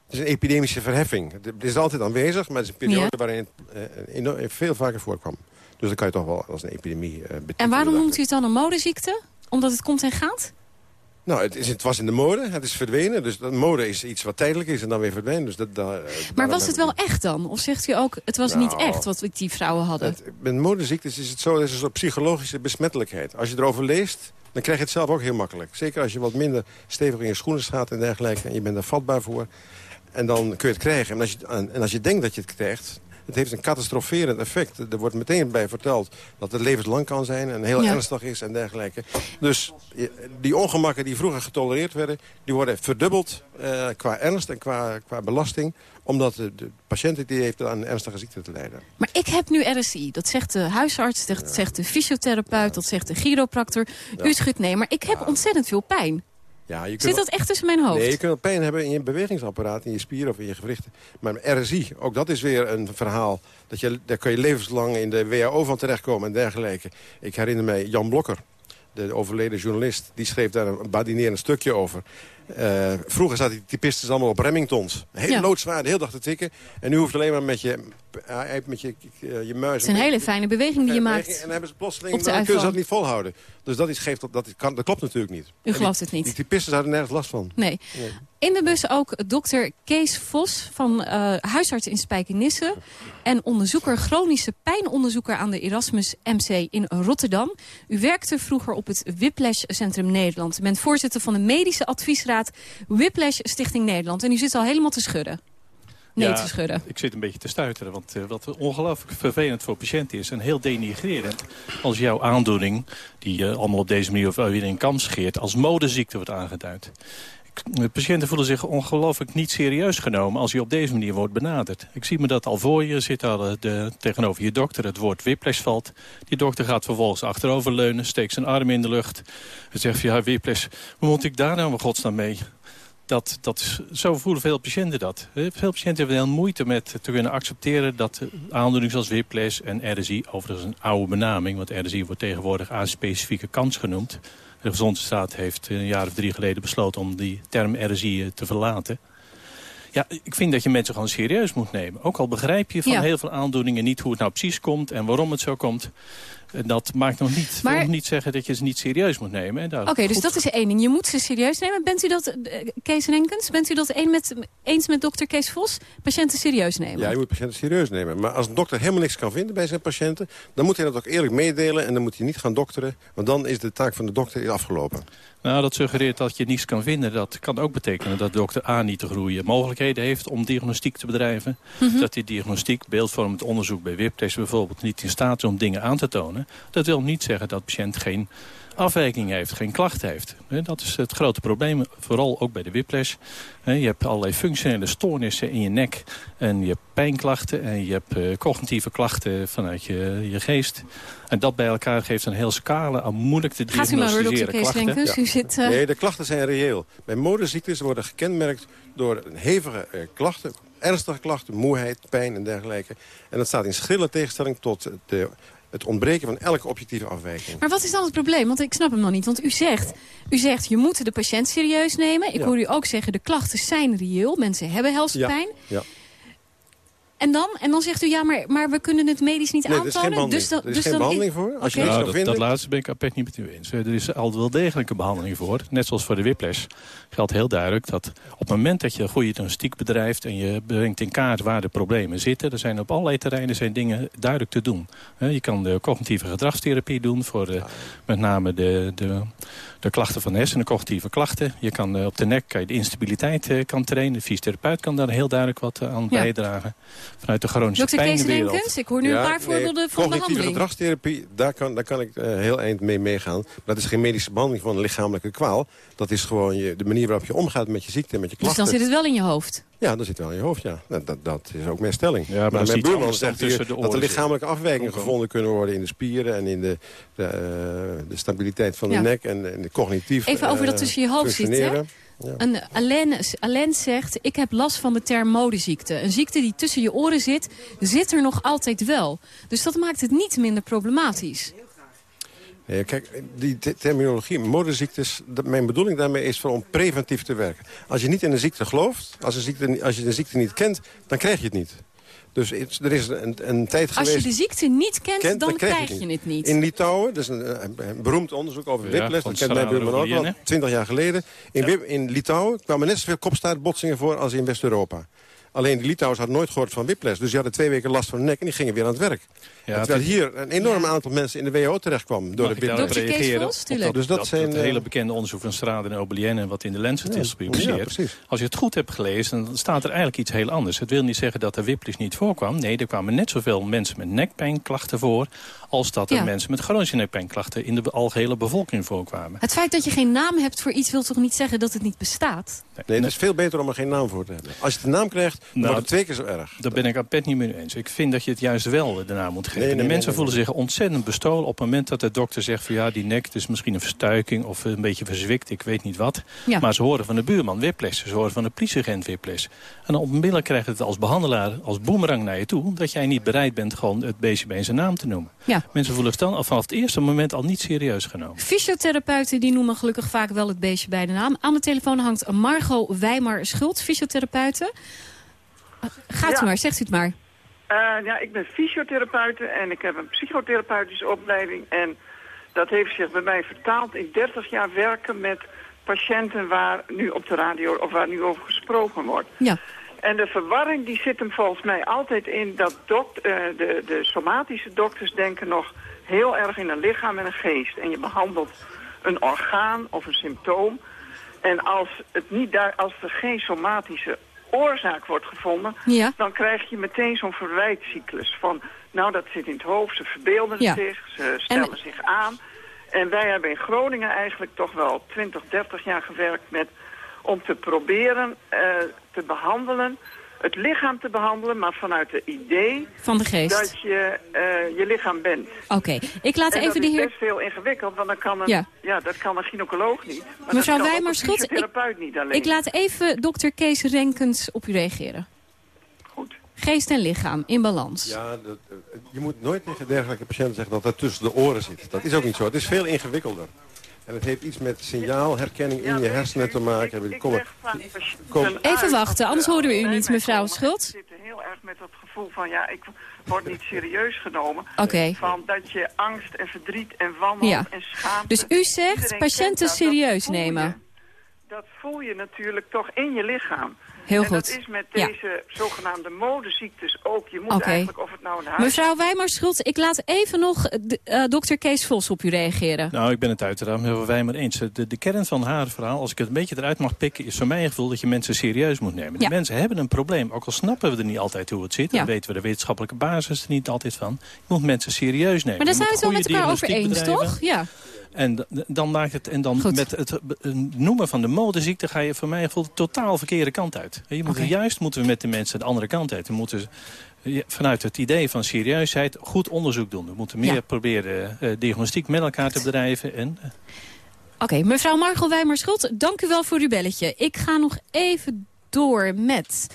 is een epidemische verheffing. Het is altijd aanwezig, maar het is een periode Ja. waarin het eh, veel vaker voorkwam. Dus dan kan je toch wel als een epidemie eh betitelen. en waarom noemt u het dan een modeziekte? Omdat het komt en gaat? Nou, het, is, het was in de mode, het is verdwenen. Dus de mode is iets wat tijdelijk is en dan weer verdwenen. Dus dat, eh, Maar was het wel echt dan? Of zegt u ook, het was niet Nou, echt wat die vrouwen hadden? Het, met modeziektes is het zo, er is een soort psychologische besmettelijkheid. Als je erover leest, dan krijg je het zelf ook heel makkelijk. Zeker als je wat minder stevig in je schoenen staat en dergelijke. En je bent daar vatbaar voor. En dan kun je het krijgen. En als je, en als je denkt dat je het krijgt, het heeft een catastroferend effect. Er wordt meteen bij verteld dat het levenslang kan zijn en heel Ja. ernstig is en dergelijke. Dus je- die ongemakken die vroeger getolereerd werden, die worden verdubbeld eh, qua ernst en qua, qua belasting. Omdat de, de patiënt die heeft aan een ernstige ziekte te lijden. Maar ik heb nu RSI. Dat zegt de huisarts, dat zegt de fysiotherapeut, dat zegt de chiropractor. U schudt nee, maar ik heb ontzettend veel pijn. Ja, je kunt Zit dat echt tussen mijn hoofd? Nee, je kunt pijn hebben in je bewegingsapparaat, in je spieren of in je gewrichten. Maar RSI, ook dat is weer een verhaal. Dat je, daar kun je levenslang in de WHO van terechtkomen en dergelijke. Ik herinner mij Jan Blokker, de overleden journalist. Die schreef daar een badinerend stukje over. Eh, vroeger zaten die typisten allemaal op Remingtons. Heel Ja. loodzwaar, de hele dag te tikken. En nu hoeft alleen maar met je, met je, eh, je muis... Het is een hele fijne beweging die je En maakt. dan hebben ze plotseling, op de dan kunnen ze dat niet volhouden. Dus dat, is, geeft, dat, dat, kan, dat klopt natuurlijk niet. U gelooft het Die niet? typisten hadden nergens last van. Nee. In de bus ook dokter Kees Vos van eh, huisarts in Spijkenisse... en onderzoeker, chronische pijnonderzoeker aan de Erasmus MC in Rotterdam. U werkte vroeger op het Whiplash Centrum Nederland. U bent voorzitter van de medische adviesraad Whiplash Stichting Nederland. En u zit al helemaal te schudden. Nee, Ja, te schudden. Ik zit een beetje te stuiteren, want eh, wat ongelooflijk vervelend voor patiënten is... en heel denigrerend als jouw aandoening, die je allemaal op deze manier weer in kam scheert... als modeziekte wordt aangeduid. De patiënten voelen zich ongelooflijk niet serieus genomen als je op deze manier wordt benaderd. Ik zie me dat al voor je, zit al eh, de, tegenover je dokter, het woord whiplash valt. Die dokter gaat vervolgens achteroverleunen, steekt zijn arm in de lucht. En zegt, ja, whiplash, hoe moet ik daar nou in godsnaam mee? Dat, dat zo voelen veel patiënten dat. Veel patiënten hebben heel moeite met te kunnen accepteren... dat aandoeningen zoals whiplash en RSI, overigens een oude benaming... want RSI wordt tegenwoordig aan specifieke kans genoemd. De Gezondheidsstaat heeft een jaar of drie geleden besloten... om die term RSI eh, te verlaten. Ja, ik vind dat je mensen gewoon serieus moet nemen. Ook al begrijp je van Ja. heel veel aandoeningen niet hoe het nou precies komt... en waarom het zo komt. En Dat maakt nog niet, wil Maar- nog niet zeggen dat je ze niet serieus moet nemen. Oké, dus dat is één ding. Je moet ze serieus nemen. Bent u dat, eh, Kees Renkens, bent u dat een met, eens met dokter Kees Vos? Patiënten serieus nemen? Ja, je moet patiënten serieus nemen. Maar als een dokter helemaal niks kan vinden bij zijn patiënten... dan moet hij dat ook eerlijk meedelen en dan moet hij niet gaan dokteren. Want dan is de taak van de dokter afgelopen. Nou, dat suggereert dat je niets kan vinden. Dat kan ook betekenen dat dokter A niet de groeien mogelijkheden heeft om diagnostiek te bedrijven. Mhm. Dat die diagnostiek, beeldvormend onderzoek bij WIPTES bijvoorbeeld niet in staat is om dingen aan te tonen. Dat wil niet zeggen dat de patiënt geen afwijking heeft, geen klachten heeft. Hè, Dat is het grote probleem, vooral ook bij de whiplash. Hè, Je hebt allerlei functionele stoornissen in je nek. En je hebt pijnklachten en je hebt eh, cognitieve klachten vanuit je, je geest. En dat bij elkaar geeft een heel scala aan moeilijk te Gaat u maar door, diagnosticeren Kees klachten. Renkens. U zit... eh, Nee, de klachten zijn reëel. Bij modeziektes worden gekenmerkt door een hevige eh, klachten... ernstige klachten, moeheid, pijn en dergelijke. En dat staat in schrille tegenstelling tot de, het ontbreken van elke objectieve afwijking. Maar wat is dan het probleem? Want ik snap hem nog niet. Want u zegt, u zegt je moet de patiënt serieus nemen. Ik Ja. hoor u ook zeggen, de klachten zijn reëel. Mensen hebben helse Ja, pijn. ja. En dan? En dan zegt u, ja, maar, maar we kunnen het medisch niet Nee, er is geen aantonen. behandeling. dus dan, Er is dus geen dan behandeling voor. Als je Nou, dat, vinden... dat laatste ben ik apart niet met u eens. Er is altijd wel degelijk een behandeling voor. Net zoals voor de whiplash geldt heel duidelijk dat op het moment dat je een goede diagnostiek bedrijft... en je brengt in kaart waar de problemen zitten... er zijn op allerlei terreinen zijn dingen duidelijk te doen. Hè, Je kan de cognitieve gedragstherapie doen voor eh, met name de, de, de klachten van de hersenen, cognitieve klachten. Je kan eh, op de nek kan je de instabiliteit eh, kan trainen. De fysiotherapeut kan daar heel duidelijk wat eh, aan Ja. bijdragen. Vanuit de chronische Dokter Kees pijnwereld. Renkens, ik hoor nu een paar voorbeelden van cognitieve behandeling. gedragstherapie, daar kan, daar kan ik heel eind mee meegaan. Maar dat is geen medische behandeling van een lichamelijke kwaal. Dat is gewoon je, de manier waarop je omgaat met je ziekte en met je Dus klachten. dan zit het wel in je hoofd. Ja, dat zit wel in je hoofd, ja. Dat, dat, dat is ook mijn stelling. maar dat is mijn buurman zegt hier dat er lichamelijke afwijkingen gevonden kunnen worden... in de spieren en in de, de, eh, de stabiliteit van de Ja. nek en, en de cognitief Even over dat eh, tussen je hoofd zit, hè? Ja. Een Alain, Alain zegt, ik heb last van de term modeziekte. Een ziekte die tussen je oren zit, zit er nog altijd wel. Dus dat maakt het niet minder problematisch. Nee, kijk, die te- terminologie, modeziektes... dat- mijn bedoeling daarmee is voor om preventief te werken. Als je niet in een ziekte gelooft, als, een ziekte, als je de ziekte niet kent... dan krijg je het niet. Dus er is een, een tijd Als geweest... je de ziekte niet kent, kent, dan, krijg krijg je het niet. In Litouwen, dat is een, een- een beroemd onderzoek over Ja, dat kent mijn buurman ook al, twintig jaar geleden. In, in Litouwen kwamen net zoveel kopstaartbotsingen voor als in West-Europa. Alleen die Litouwers hadden nooit gehoord van whiplash. Dus die hadden twee weken last van hun nek en die gingen weer aan het werk. Ja, terwijl het- hier een enorm aantal mensen in de WHO terechtkwam door Mag de ik reageren? Dat, Dus dat, zijn... dat eh, hele bekende onderzoek van Strade en Oblienne... wat in de Lancet Ja, is gepubliceerd. ja. Als je het goed hebt gelezen, dan staat er eigenlijk iets heel anders. Het wil niet zeggen dat er whiplash niet voorkwam. Nee, er kwamen net zoveel mensen met nekpijnklachten voor... als dat er Ja. mensen met chronische nekpijnklachten... in de algehele bevolking voorkwamen. Het feit dat je geen naam hebt voor iets wil toch niet zeggen dat het niet bestaat? Nee, het is veel beter om er geen naam voor te hebben. Als je de naam krijgt, dan Nou, wordt het twee keer zo erg. Daar ben ik het pet niet mee eens. Ik vind dat je het juist wel de naam moet geven. Nee, nee, de mensen nee, voelen zich ontzettend bestolen op het moment dat de dokter zegt... van ja, die nek het is misschien een verstuiking of een beetje verzwikt, ik weet niet wat. Ja. Maar ze horen van de buurman whiplash, ze horen van de politieagent whiplash. En dan onmiddellijk krijgt het als behandelaar, als boemerang naar je toe... dat jij niet bereid bent gewoon het beestje bij zijn naam te noemen. Ja. Mensen voelen zich dan vanaf het eerste moment al niet serieus genomen. Fysiotherapeuten die noemen gelukkig vaak wel het beestje bij de naam. Aan de telefoon hangt Margot Wijmar-Schult, fysiotherapeute. Eh, Gaat Ja. u maar, zegt u het maar. Eh, ja, ik ben fysiotherapeute en ik heb een psychotherapeutische opleiding. En dat heeft zich bij mij vertaald in 30 jaar werken met patiënten waar nu op de radio of waar nu over gesproken wordt. Ja. En de verwarring die zit hem volgens mij altijd in dat dokt, eh, de, de somatische dokters denken nog heel erg in een lichaam en een geest. En je behandelt een orgaan of een symptoom. En als, het niet daar, als er geen somatische oorzaak wordt gevonden, Ja. dan krijg je meteen zo'n verwijtcyclus van, nou dat zit in het hoofd, ze verbeelden Ja. zich, ze stellen zich aan. En wij hebben in Groningen eigenlijk toch wel 20, 30 jaar gewerkt met om te proberen eh, te behandelen, het lichaam te behandelen, maar vanuit het idee Van de geest. dat je eh, je lichaam bent. Oké, ik laat en even dat de is heer... best veel ingewikkeld, want dan kan een, Ja. ja. dat kan een gynaecoloog niet. Maar Mevrouw dat een ik, niet alleen. ik laat even dokter Kees Renkens op u reageren. Goed. Geest en lichaam in balans. Ja, dat, eh, je moet nooit tegen dergelijke patiënten zeggen dat dat tussen de oren zit. Dat is ook niet zo. Het is veel ingewikkelder. En het heeft iets met signaalherkenning in je hersenen te maken. Komen, komen- Even wachten, anders horen we u niet, mevrouw Schult. zitten heel erg met dat gevoel van, ja, ik word niet serieus genomen. Oké. Van dat je angst en verdriet en wanhoop Ja. en schaamte... Dus u zegt patiënten dat serieus je. nemen. Dat voel je natuurlijk toch in je lichaam. Heel en goed. dat is met Ja. deze zogenaamde modeziektes ook. Je moet eigenlijk, of het nou een huis... Mevrouw Wijmar-Schult, ik laat even nog de- eh, dokter Kees Vos op u reageren. Nou, ik ben het uiteraard met wij maar eens. De, de kern van haar verhaal, als ik het een beetje eruit mag pikken... is voor mij een gevoel dat je mensen serieus moet nemen. Ja. De mensen hebben een probleem. Ook al snappen we er niet altijd hoe het zit... Ja. dan weten we de wetenschappelijke basis er niet altijd van. Je moet mensen serieus nemen. Maar daar zijn we het wel met elkaar over eens, bedrijven. toch? Ja. En dan maakt het en dan met het noemen van de modeziekte ga je voor mij gevoel de totaal verkeerde kant uit. Je moet juist moeten we met de mensen de andere kant uit. We moeten vanuit het idee van serieusheid goed onderzoek doen. We moeten meer Ja. proberen eh, diagnostiek met elkaar te bedrijven en eh, Oké, mevrouw Margot Wijmar-Schult, dank u wel voor uw belletje. Ik ga nog even door met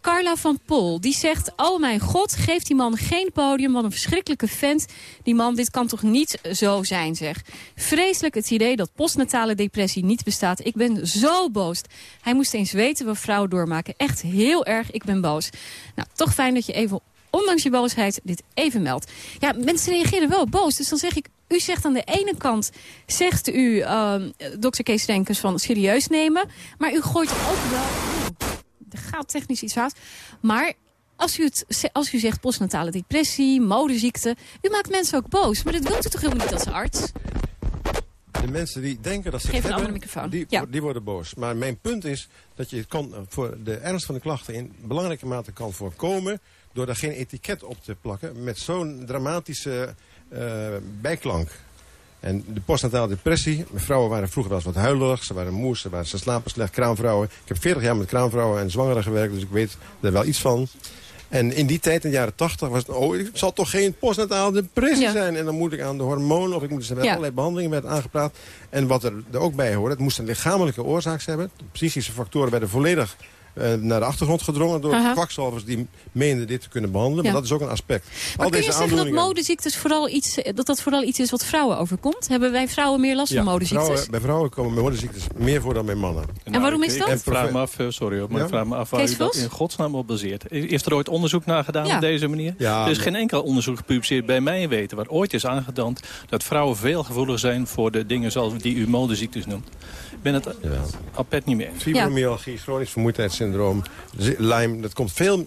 Carla van Pol. Die zegt, oh mijn god, geef die man geen podium. Wat een verschrikkelijke vent. Die man, dit kan toch niet zo zijn, zeg. Vreselijk het idee dat postnatale depressie niet bestaat. Ik ben zo boos. Hij moest eens weten wat vrouwen doormaken. Echt heel erg, ik ben boos. Nou, toch fijn dat je even ondanks je boosheid dit even meldt. Ja, mensen reageren wel boos. Dus dan zeg ik, u zegt aan de ene kant, zegt u, ehm dokter Kees van serieus nemen. Maar u gooit ook wel, er gaat technisch iets fout. Maar als u, het, als u zegt postnatale depressie, modeziekte, u maakt mensen ook boos. Maar dat wilt u toch helemaal niet als arts? De mensen die denken dat ze Geef het een hebben, andere microfoon. Die, Ja. die worden boos. Maar mijn punt is dat je het kan, eh, voor de ernst van de klachten in belangrijke mate kan voorkomen... door daar geen etiket op te plakken met zo'n dramatische eh, bijklank. En de postnatale depressie, vrouwen waren vroeger wel eens wat huilerig, ze waren moe, ze, waren, ze slapen slecht, kraamvrouwen. Ik heb 40 jaar met kraamvrouwen en zwangeren gewerkt, dus ik weet er wel iets van. En in die tijd, in de jaren 80, was het, oh, het zal toch geen postnatale depressie Ja. zijn. En dan moet ik aan de hormonen of ik moet ze met Ja. allerlei behandelingen werd aangepraat. En wat er, er ook bij hoorde, het moest een lichamelijke oorzaak hebben. De psychische factoren werden volledig naar de achtergrond gedrongen door Aha. kwakzalvers die meenden dit te kunnen behandelen. Ja. Maar dat is ook een aspect. Maar Al kun je deze zeggen dat modeziektes vooral iets, dat dat vooral iets is wat vrouwen overkomt? Hebben wij vrouwen meer last Ja, van modeziektes? vrouwen, bij vrouwen komen modeziektes meer voor dan bij mannen. En waarom is dat? Ik vraag me af, eh, sorry hoor, maar Ja? ik vraag me af waar Kees u dat Vos? in godsnaam op baseert. Is er ooit onderzoek naar gedaan Ja. op deze manier? Ja, er is maar- geen enkel onderzoek gepubliceerd bij mij weten... waar ooit is aangedand dat vrouwen veel gevoeliger zijn... voor de dingen zoals die u modeziektes noemt. Ik ben het al pet niet meer. Fibromyalgie, chronisch vermoeidheidssyndroom, Lyme, dat komt veel, 80%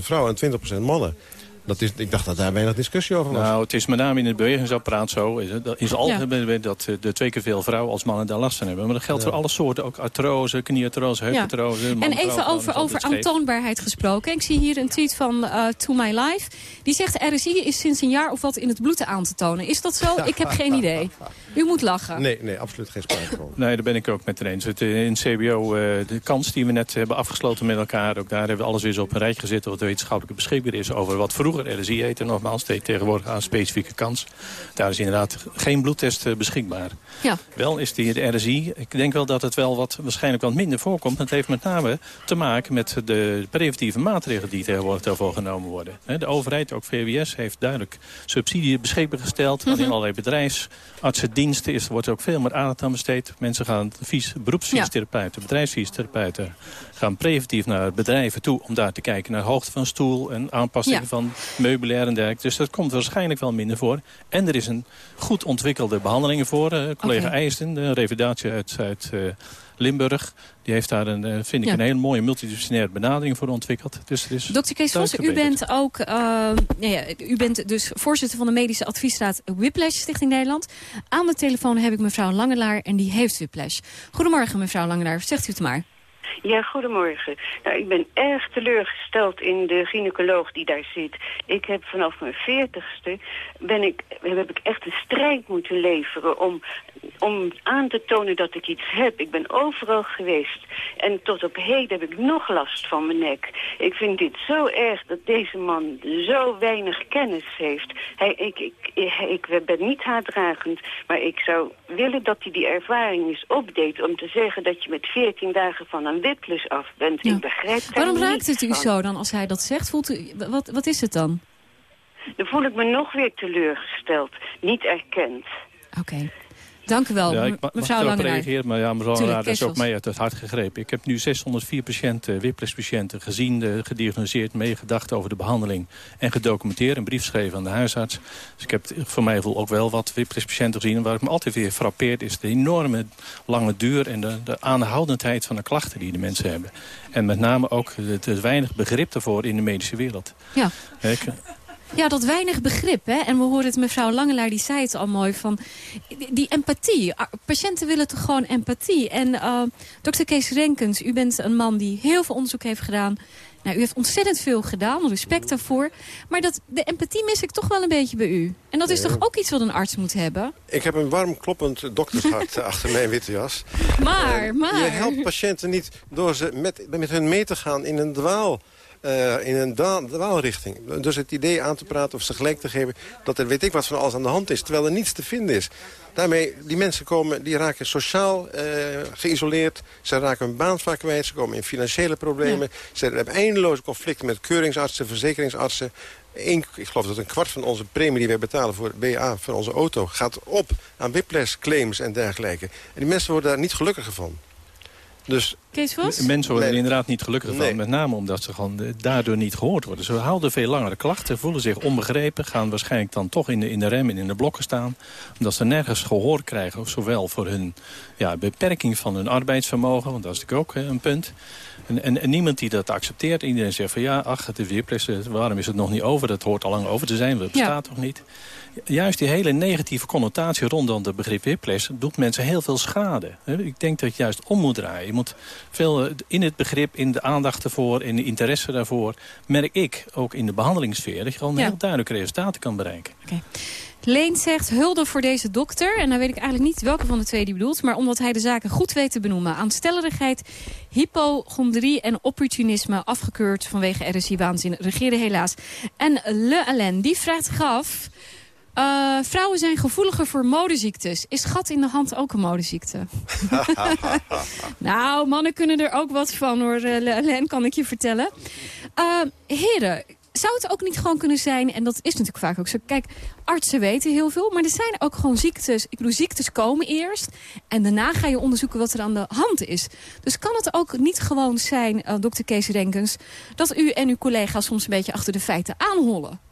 vrouwen en 20% mannen. Dat is, ik dacht dat daar weinig discussie over was. Nou, het is met name in het bewegingsapparaat zo. Is het, dat algemeen weet dat eh, de twee keer veel vrouwen als mannen daar last van hebben. Maar dat geldt Ja. voor alle soorten. Ook artrose, knieartrose, heupartrose. En even over, over is aantoonbaarheid gesproken. Ik zie hier een tweet van eh, To My Life. Die zegt RSI is sinds een jaar of wat in het bloed aan te tonen. Is dat zo? Ik heb geen idee. U moet lachen. Nee, nee, absoluut geen sprake van. Nee, daar ben ik ook met eens. Het, eh, in het CBO, eh, de kans die we net hebben afgesloten met elkaar... ook daar hebben we alles weer zo op een rijtje gezet... wat wetenschappelijk beschikbaar is over wat vroeger RSI heette. Nogmaals, deed tegenwoordig aan specifieke kans. Daar is inderdaad geen bloedtest eh, beschikbaar. Ja. Wel is die de RSI, ik denk wel dat het wel wat, waarschijnlijk wat minder voorkomt. Het heeft met name te maken met de preventieve maatregelen die tegenwoordig daarvoor genomen worden. De overheid, ook VWS, heeft duidelijk subsidie beschikbaar gesteld. Mhm. aan allerlei bedrijfsartsendiensten is, er wordt ook veel meer aandacht aan besteed. Mensen gaan, vies, beroepsfysiotherapeuten, bedrijfsfysiotherapeuten... gaan preventief naar bedrijven toe om daar te kijken naar hoogte van stoel... en aanpassingen Ja. van meubilair en dergelijke. Dus dat komt waarschijnlijk wel minder voor. En er is een goed ontwikkelde behandelingen voor. Eh, collega Oké. IJsden, de revalidatie uit, uit eh, Limburg... die heeft daar, een, eh, vind ik, Ja. een hele mooie multidisciplinaire benadering voor ontwikkeld. Dus is Dr. Kees Vos, u bent ook eh, ja, ja, u bent dus voorzitter van de medische adviesraad Whiplash Stichting Nederland. Aan de telefoon heb ik mevrouw Langelaar en die heeft Whiplash. Goedemorgen mevrouw Langelaar, zegt u het maar. Ja, goedemorgen. Nou, ik ben erg teleurgesteld in de gynaecoloog die daar zit. Ik heb vanaf mijn veertigste ben ik, heb ik echt een strijd moeten leveren om, om aan te tonen dat ik iets heb. Ik ben overal geweest. En tot op heden heb ik nog last van mijn nek. Ik vind dit zo erg dat deze man zo weinig kennis heeft. Hij, ik, ik, ik, ik ben niet haatdragend, maar ik zou willen dat hij die ervaring eens opdeed... om te zeggen dat je met 14 dagen van een wiplus af bent. Ja. Ik begrijp daar Waarom raakt het u van. zo dan als hij dat zegt? Voelt u, wat, wat is het dan? Dan voel ik me nog weer teleurgesteld. Niet erkend. Oké. Dank u wel, Ja, ik mag mevrouw reageren, maar ja, mevrouw dat is ook mij uit het hart gegrepen. Ik heb nu 604 patiënten, Whiplash-patiënten gezien, eh, gediagnoseerd, meegedacht over de behandeling en gedocumenteerd, een brief geschreven aan de huisarts. Dus ik heb voor mij ook wel wat Whiplash-patiënten gezien. En waar ik me altijd weer frappeert is de enorme lange duur en de, de aanhoudendheid van de klachten die de mensen hebben. En met name ook het, het weinig begrip daarvoor in de medische wereld. Ja. Ik, Ja, dat weinig begrip. Hè? En we hoorden het mevrouw Langelaar, die zei het al mooi. Van die, empathie. Ah, Patiënten willen toch gewoon empathie. En eh dokter Kees Renkens, u bent een man die heel veel onderzoek heeft gedaan. Nou, u heeft ontzettend veel gedaan, respect daarvoor. Maar dat, de empathie mis ik toch wel een beetje bij u. En dat is Nee. toch ook iets wat een arts moet hebben? Ik heb een warm kloppend doktershart achter mijn witte jas. Maar, maar... Je helpt patiënten niet door ze met, met hun mee te gaan in een dwaal. Eh, in een dwaal- dwaalrichting. Dus het idee aan te praten of ze gelijk te geven... dat er weet ik wat van alles aan de hand is, terwijl er niets te vinden is. Daarmee, die mensen komen, die raken sociaal eh, geïsoleerd. Ze raken hun baan vaak kwijt. Ze komen in financiële problemen. Ze hebben eindeloze conflicten met keuringsartsen, verzekeringsartsen. Eén, ik geloof dat een kwart van onze premie die wij betalen voor BA van onze auto... gaat op aan whiplash claims en dergelijke. En die mensen worden daar niet gelukkiger van. Dus Kees Vos? Mensen worden Nee. er inderdaad niet gelukkiger van. Nee. Met name omdat ze gewoon eh, daardoor niet gehoord worden. Ze houden veel langere klachten, voelen zich onbegrepen... gaan waarschijnlijk dan toch in de, in de rem en in de blokken staan. Omdat ze nergens gehoor krijgen. Zowel voor hun ja, beperking van hun arbeidsvermogen... want dat is natuurlijk ook eh, een punt. En, en, en niemand die dat accepteert. Iedereen zegt van ja, ach, het is Waarom is het nog niet over? Dat hoort al lang over te zijn. Dat bestaat toch niet? Juist die hele negatieve connotatie rondom het begrip whiplash... doet mensen heel veel schade. Ik denk dat je juist om moet draaien. Je moet veel eh, in het begrip, in de aandacht ervoor... in de interesse daarvoor... merk ik, ook in de behandelingssfeer... dat je gewoon Ja. heel duidelijk resultaten kan bereiken. Leen zegt hulde voor deze dokter. En dan weet ik eigenlijk niet welke van de twee die bedoelt. Maar omdat hij de zaken goed weet te benoemen. Aanstellerigheid, hypochondrie en opportunisme afgekeurd vanwege RSI-waanzin. Regeerde helaas. En Le Alain, die vraagt zich af... Eh, vrouwen zijn gevoeliger voor modeziektes. Is gat in de hand ook een modeziekte? nou, mannen kunnen er ook wat van hoor, eh, Len, kan ik je vertellen. Eh, heren, zou het ook niet gewoon kunnen zijn, en dat is natuurlijk vaak ook zo... Kijk, artsen weten heel veel, maar er zijn ook gewoon ziektes. Ik bedoel, ziektes komen eerst en daarna ga je onderzoeken wat er aan de hand is. Dus kan het ook niet gewoon zijn, uh, dokter Kees Renkens... dat u en uw collega's soms een beetje achter de feiten aanhollen?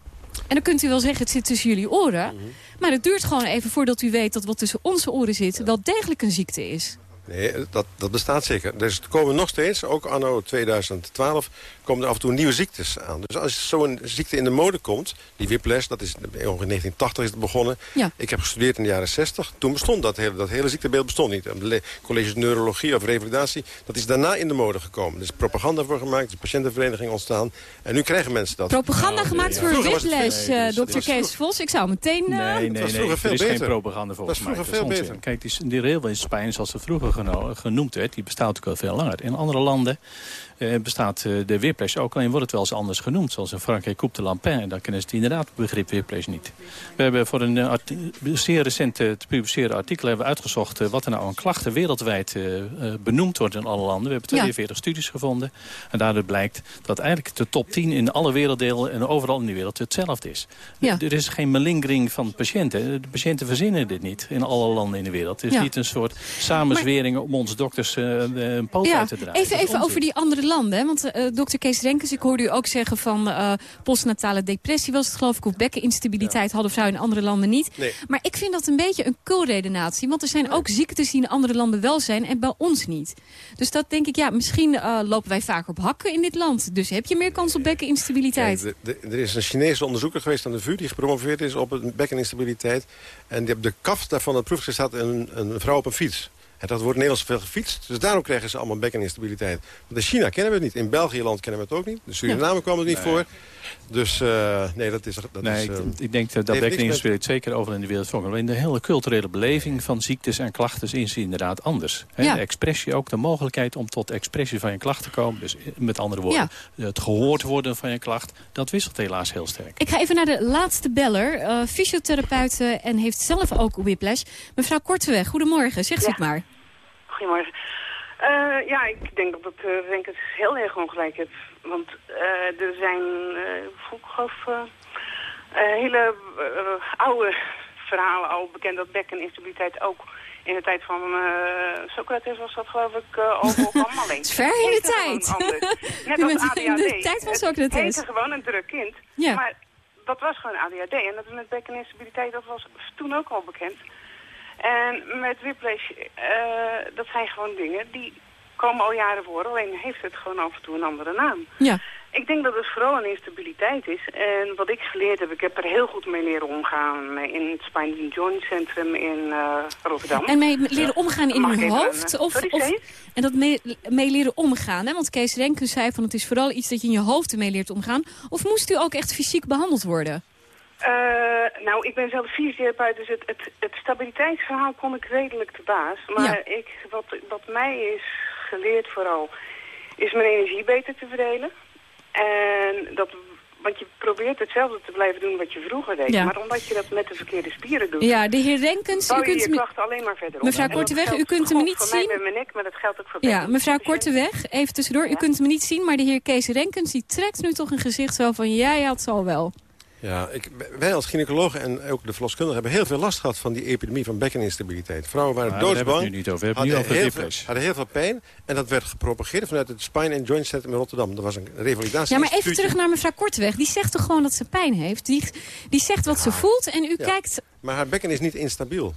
En dan kunt u wel zeggen, het zit tussen jullie oren. Maar het duurt gewoon even voordat u weet dat wat tussen onze oren zit... wel degelijk een ziekte is. Nee, dat, dat bestaat zeker. Dus er komen nog steeds, ook anno 2012, komen er af en toe nieuwe ziektes aan. Dus als zo'n ziekte in de mode komt, die whiplash, dat is ongeveer 1980 is het begonnen. Ja. Ik heb gestudeerd in de jaren 60. Toen bestond dat hele, dat hele ziektebeeld bestond niet. De colleges neurologie of revalidatie, dat is daarna in de mode gekomen. Er is propaganda voor gemaakt, er is patiëntenvereniging ontstaan. En nu krijgen mensen dat. Propaganda gemaakt ja. voor whiplash, nee, eh, dus- dokter dat Kees Vos. Ik zou meteen... eh, Nee, nee, was nee. vroeger veel er is geen beter. propaganda volgens Dat was mij. vroeger Dat is veel beter. Kijk, die, die railway-spijn, zoals het vroeger geno- genoemd werd... die bestaat natuurlijk al veel langer. In andere landen eh, bestaat eh, de whiplash ook. Alleen wordt het wel eens anders genoemd. Zoals in Frankrijk Coupe de Lampin. En dan kennen ze het inderdaad het begrip whiplash niet. We hebben voor een eh, zeer recent eh, te publiceren artikel hebben we uitgezocht... eh, wat er nou aan klachten wereldwijd eh, eh, benoemd wordt in alle landen. We hebben Ja. 42 studies gevonden. En daaruit blijkt dat eigenlijk de top 10 in alle werelddelen... en overal in de wereld hetzelfde is. Ja. Er is geen malingering van patiënten. De patiënten verzinnen dit niet in alle landen in de wereld. Het is Ja. niet een soort samenzwering om ons dokters eh, een poot uit te dragen. even, even over die andere landen. Hè? Want eh dokter Kees Renkens, ik hoorde u ook zeggen van eh, postnatale depressie was het geloof ik. Of bekkeninstabiliteit hadden vrouwen in andere landen niet. Nee. Maar ik vind dat een beetje een kulredenatie. Want er zijn ook ziektes die in andere landen wel zijn en bij ons niet. Dus dat denk ik, ja, misschien eh, lopen wij vaker op hakken in dit land. Dus heb je meer kans op bekkeninstabiliteit. Kijk, de- de- er is een Chinese onderzoeker geweest aan de VU... die gepromoveerd is op bekkeninstabiliteit. En die op de kaft daarvan het staat een, een vrouw op een fiets. En dat wordt Nederlands veel gefietst. Dus daarom krijgen ze allemaal bekkeninstabiliteit. Want in China kennen we het niet. In België land kennen we het ook niet. In Suriname kwam het niet voor. Dus eh, nee, dat is... Dat Nee, is, ik, eh, ik denk dat dat speelt zeker over in de wereld voor. Alleen de hele culturele beleving van ziektes en klachten is inderdaad anders. Hè, Ja. De expressie, ook de mogelijkheid om tot expressie van je klacht te komen. Dus met andere woorden, het gehoord worden van je klacht, dat wisselt helaas heel sterk. Ik ga even naar de laatste beller. eh fysiotherapeut eh, en heeft zelf ook whiplash. Mevrouw Korteweg, goedemorgen. Zegt u het maar. Goedemorgen. Eh, ja, ik denk dat ik uh, denk het heel erg ongelijk heb. Want eh, er zijn, ik geloof, eh, hele oude verhalen al bekend dat bekkeninstabiliteit ook in de tijd van Socrates was dat geloof ik uh, alleen. Het is ver in de tijd. Net als ADHD. In de tijd van Socrates. Het heette gewoon een druk kind. Ja. Maar dat was gewoon ADHD. En dat met bekkeninstabiliteit, dat was toen ook al bekend. En met whiplash, uh, dat zijn gewoon dingen die komen al jaren voor. Alleen heeft het gewoon af en toe een andere naam. Ja. Ik denk dat het vooral een instabiliteit is. En wat ik geleerd heb, ik heb er heel goed mee leren omgaan in het Spine Joint Centrum in uh, Rotterdam. En mee leren omgaan in uw ik hoofd? Of, sorry, of, en dat mee, mee, leren omgaan, hè? want Kees Renkens zei van het is vooral iets dat je in je hoofd ermee leert omgaan. Of moest u ook echt fysiek behandeld worden? Uh, nou, ik ben zelf fysiotherapeut, dus het, het, het, stabiliteitsverhaal kon ik redelijk te baas. Maar ja. ik, wat, wat mij is geleerd vooral, is mijn energie beter te verdelen. En dat, want je probeert hetzelfde te blijven doen wat je vroeger deed. Ja. Maar omdat je dat met de verkeerde spieren doet... Ja, de heer Renkens... U kunt je klachten alleen maar verder op. Mevrouw Korteweg, u kunt hem niet zien. Mij mijn nek, maar dat geldt ook voor Ja, mevrouw Korteweg, even tussendoor. Ja. U kunt hem niet zien, maar de heer Kees Renkens... die trekt nu toch een gezicht zo van... ja, ja, het zal wel. Ja, ik, wij als gynaecologen en ook de verloskundigen hebben heel veel last gehad van die epidemie van bekkeninstabiliteit. Vrouwen waren maar doodsbang. Daar hebben we het nu niet over. We hebben heel veel, whiplash. hadden heel veel pijn en dat werd gepropageerd vanuit het Spine and Joint Center in Rotterdam. Dat was een revalidatie. Ja, maar even terug naar mevrouw Korteweg. Die zegt toch gewoon dat ze pijn heeft? Die, die zegt wat ze voelt en u ja. kijkt... Maar haar bekken is niet instabiel.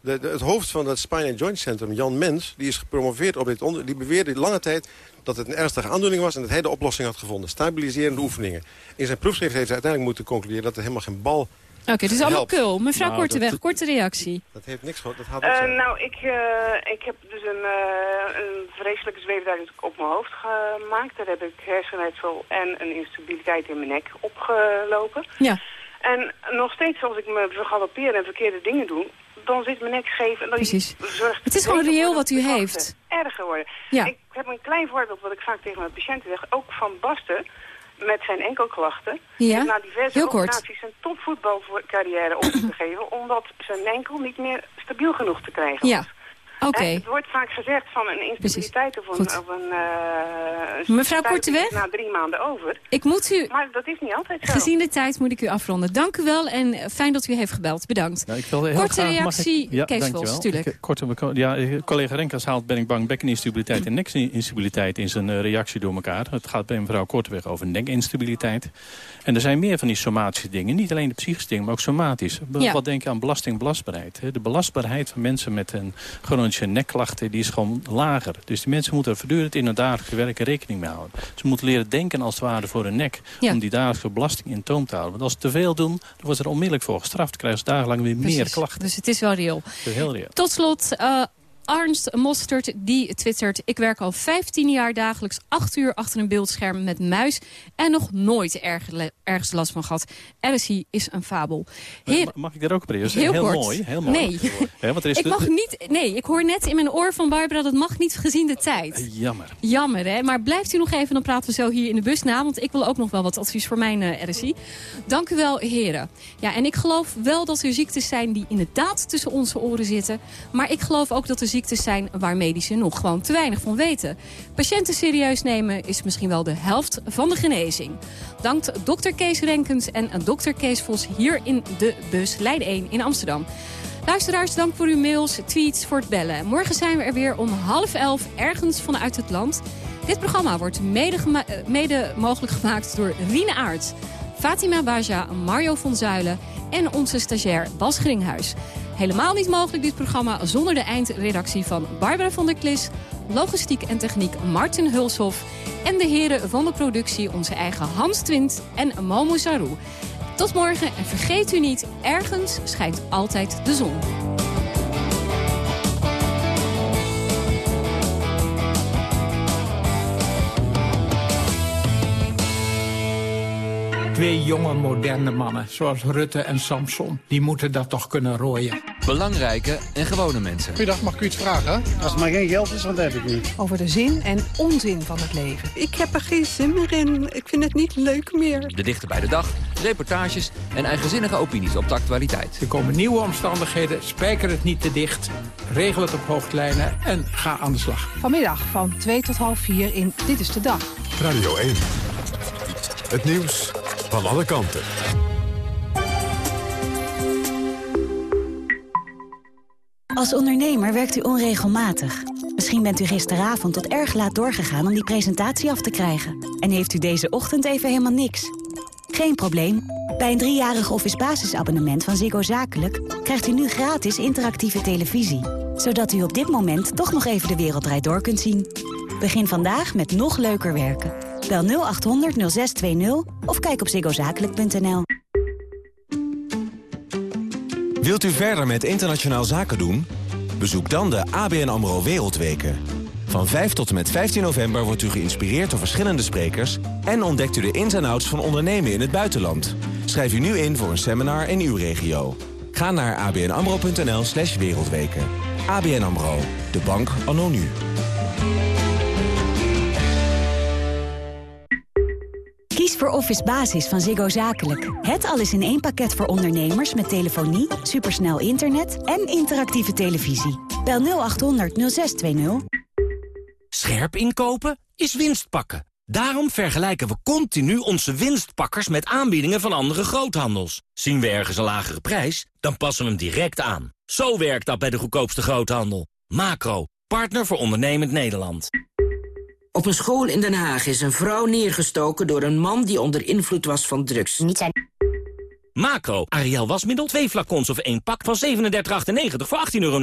De, de, het hoofd van het Spine and Joint Centrum, Jan Mens, die is gepromoveerd op dit onderzoek. Die beweerde lange tijd dat het een ernstige aandoening was en dat hij de oplossing had gevonden. Stabiliserende oefeningen. In zijn proefschrift heeft hij uiteindelijk moeten concluderen dat er helemaal geen bal Oké, okay, het is allemaal kul. Mevrouw nou, Korteweg, korte reactie. Dat heeft niks dat had uh, Nou, ik, uh, ik heb dus een, uh, een vreselijke zweefduik op mijn hoofd gemaakt. Daar heb ik hersenletsel en een instabiliteit in mijn nek opgelopen. Ja. En nog steeds als ik me vergalopeer en verkeerde dingen doe, dan zit mijn nek scheef. En dan Precies. Zorgt het is gewoon reëel wat u heeft. Erger worden. Ja. Ik heb een klein voorbeeld wat ik vaak tegen mijn patiënten zeg. Ook Van Basten, met zijn enkelklachten. Ja, heeft na diverse heel kort. een topvoetbalcarrière opgegeven... omdat zijn enkel niet meer stabiel genoeg te krijgen Ja, was. En Het wordt vaak gezegd van een instabiliteit of een, of een eh, Mevrouw Korteweg? na drie maanden over. Ik moet u, Maar dat is niet altijd zo. gezien de tijd, moet ik u afronden. Dank u wel en eh, fijn dat u heeft gebeld. Bedankt. Nou, ik wil heel Korte graag- reactie, ik- ja, Kees. Vos, tuurlijk. Ik- korte, ja, eh, collega Renkers haalt, ben ik bang, bekkeninstabiliteit en nekinstabiliteit in zijn reactie door elkaar. Het gaat bij mevrouw Korteweg over nekinstabiliteit. En er zijn meer van die somatische dingen. Niet alleen de psychische dingen, maar ook somatisch. Ja. Wat denk je aan belastingbelastbaarheid? hè? De belastbaarheid van mensen met een chronische nekklachten die is gewoon lager. Dus die mensen moeten er voortdurend in hun dagelijkse werk rekening mee houden. Ze moeten leren denken als het ware voor hun nek. Ja. Om die dagelijkse belasting in toom te houden. Want als ze te veel doen, dan wordt er onmiddellijk voor gestraft. krijgen ze dagenlang weer meer klachten. Dus het is wel reëel. Is heel reëel. Tot slot, eh Arnst Mostert die twittert... ik werk al 15 jaar dagelijks 8 uur achter een beeldscherm met muis... en nog nooit erg, ergens last van gehad. RSI is een fabel. Heer, Mag ik daar ook op reageren? heel, kort. mooi. Heel mooi. Nee. Want er is ik de- mag niet... Nee, ik hoor net in mijn oor van Barbara... dat mag niet gezien de tijd. Jammer. Jammer, hè? Maar blijft u nog even, dan praten we zo hier in de bus na. Want ik wil ook nog wel wat advies voor mijn eh, RSI. Dank u wel, heren. Ja, en ik geloof wel dat er ziektes zijn die inderdaad tussen onze oren zitten. Maar ik geloof ook dat er ziektes zijn waar medici nog gewoon te weinig van weten. Patiënten serieus nemen is misschien wel de helft van de genezing. Dank dokter Kees Renkens en dokter Kees Vos hier in de bus Leiden 1 in Amsterdam. Luisteraars, dank voor uw mails, tweets, voor het bellen. Morgen zijn we er weer om half elf ergens vanuit het land. Dit programma wordt mede, eh, mogelijk gemaakt door Riene Aert, Fatima Baja, Mario van Zuilen en onze stagiair Bas Gringhuis. Helemaal niet mogelijk dit programma zonder de eindredactie van Barbara van der Klis, logistiek en techniek Martin Hulshoff en de heren van de productie onze eigen Hans Twint en Momo Zarou. Tot morgen en vergeet u niet, ergens schijnt altijd de zon. Twee jonge, moderne mannen, zoals Rutte en Samson. Die moeten dat toch kunnen rooien. Belangrijke en gewone mensen. Goeiedag, mag ik u iets vragen? Als het maar geen geld is, want dat heb ik niet. Over de zin en onzin van het leven. Ik heb er geen zin meer in. Ik vind het niet leuk meer. De dichter bij de dag, reportages en eigenzinnige opinies op de actualiteit. Er komen nieuwe omstandigheden, spijker het niet te dicht. Regel het op hoofdlijnen en ga aan de slag. Vanmiddag van 2 tot half 4 in Dit is de Dag. Radio 1. Het nieuws van alle kanten. Als ondernemer werkt u onregelmatig. Misschien bent u gisteravond tot erg laat doorgegaan om die presentatie af te krijgen. En heeft u deze ochtend even helemaal niks. Geen probleem. Bij een driejarig office basisabonnement van Ziggo Zakelijk... krijgt u nu gratis interactieve televisie. Zodat u op dit moment toch nog even de wereld draait door kunt zien. Begin vandaag met nog leuker werken. Bel 0800 0620 of kijk op ziggozakelijk.nl. Wilt u verder met internationaal zaken doen? Bezoek dan de ABN AMRO Wereldweken. Van 5 tot en met 15 november wordt u geïnspireerd door verschillende sprekers... en ontdekt u de ins en outs van ondernemen in het buitenland. Schrijf u nu in voor een seminar in uw regio. Ga naar abnamro.nl slash wereldweken. ABN AMRO, de bank anno nu. Kies voor Office Basis van Ziggo Zakelijk. Het alles in één pakket voor ondernemers met telefonie, supersnel internet en interactieve televisie. Bel 0800 0620. Scherp inkopen is winst pakken. Daarom vergelijken we continu onze winstpakkers met aanbiedingen van andere groothandels. Zien we ergens een lagere prijs, dan passen we hem direct aan. Zo werkt dat bij de goedkoopste groothandel. Macro, partner voor ondernemend Nederland. Op een school in Den Haag is een vrouw neergestoken door een man die onder invloed was van drugs. Niet zijn... Macro, Ariel wasmiddel, twee flacons of één pak van 37,98 voor 18,99 euro.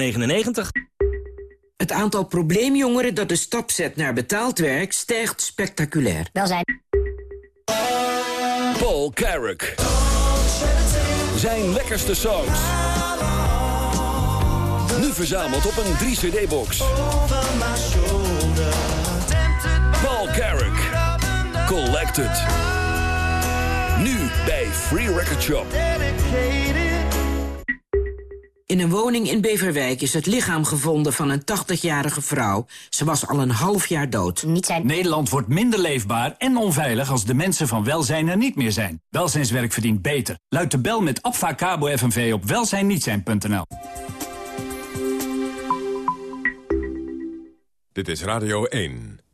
Het aantal probleemjongeren dat de stap zet naar betaald werk stijgt spectaculair. Welzijn. Paul Carrick. Zijn lekkerste songs. Nu verzameld op een 3-cd-box. Paul Carrick. Collected. Nu bij Free Record Shop. In een woning in Beverwijk is het lichaam gevonden van een 80-jarige vrouw. Ze was al een half jaar dood. Nederland wordt minder leefbaar en onveilig als de mensen van welzijn er niet meer zijn. Welzijnswerk verdient beter. Luid de bel met Abfacabo FNV op welzijnnietzijn.nl. Dit is Radio 1.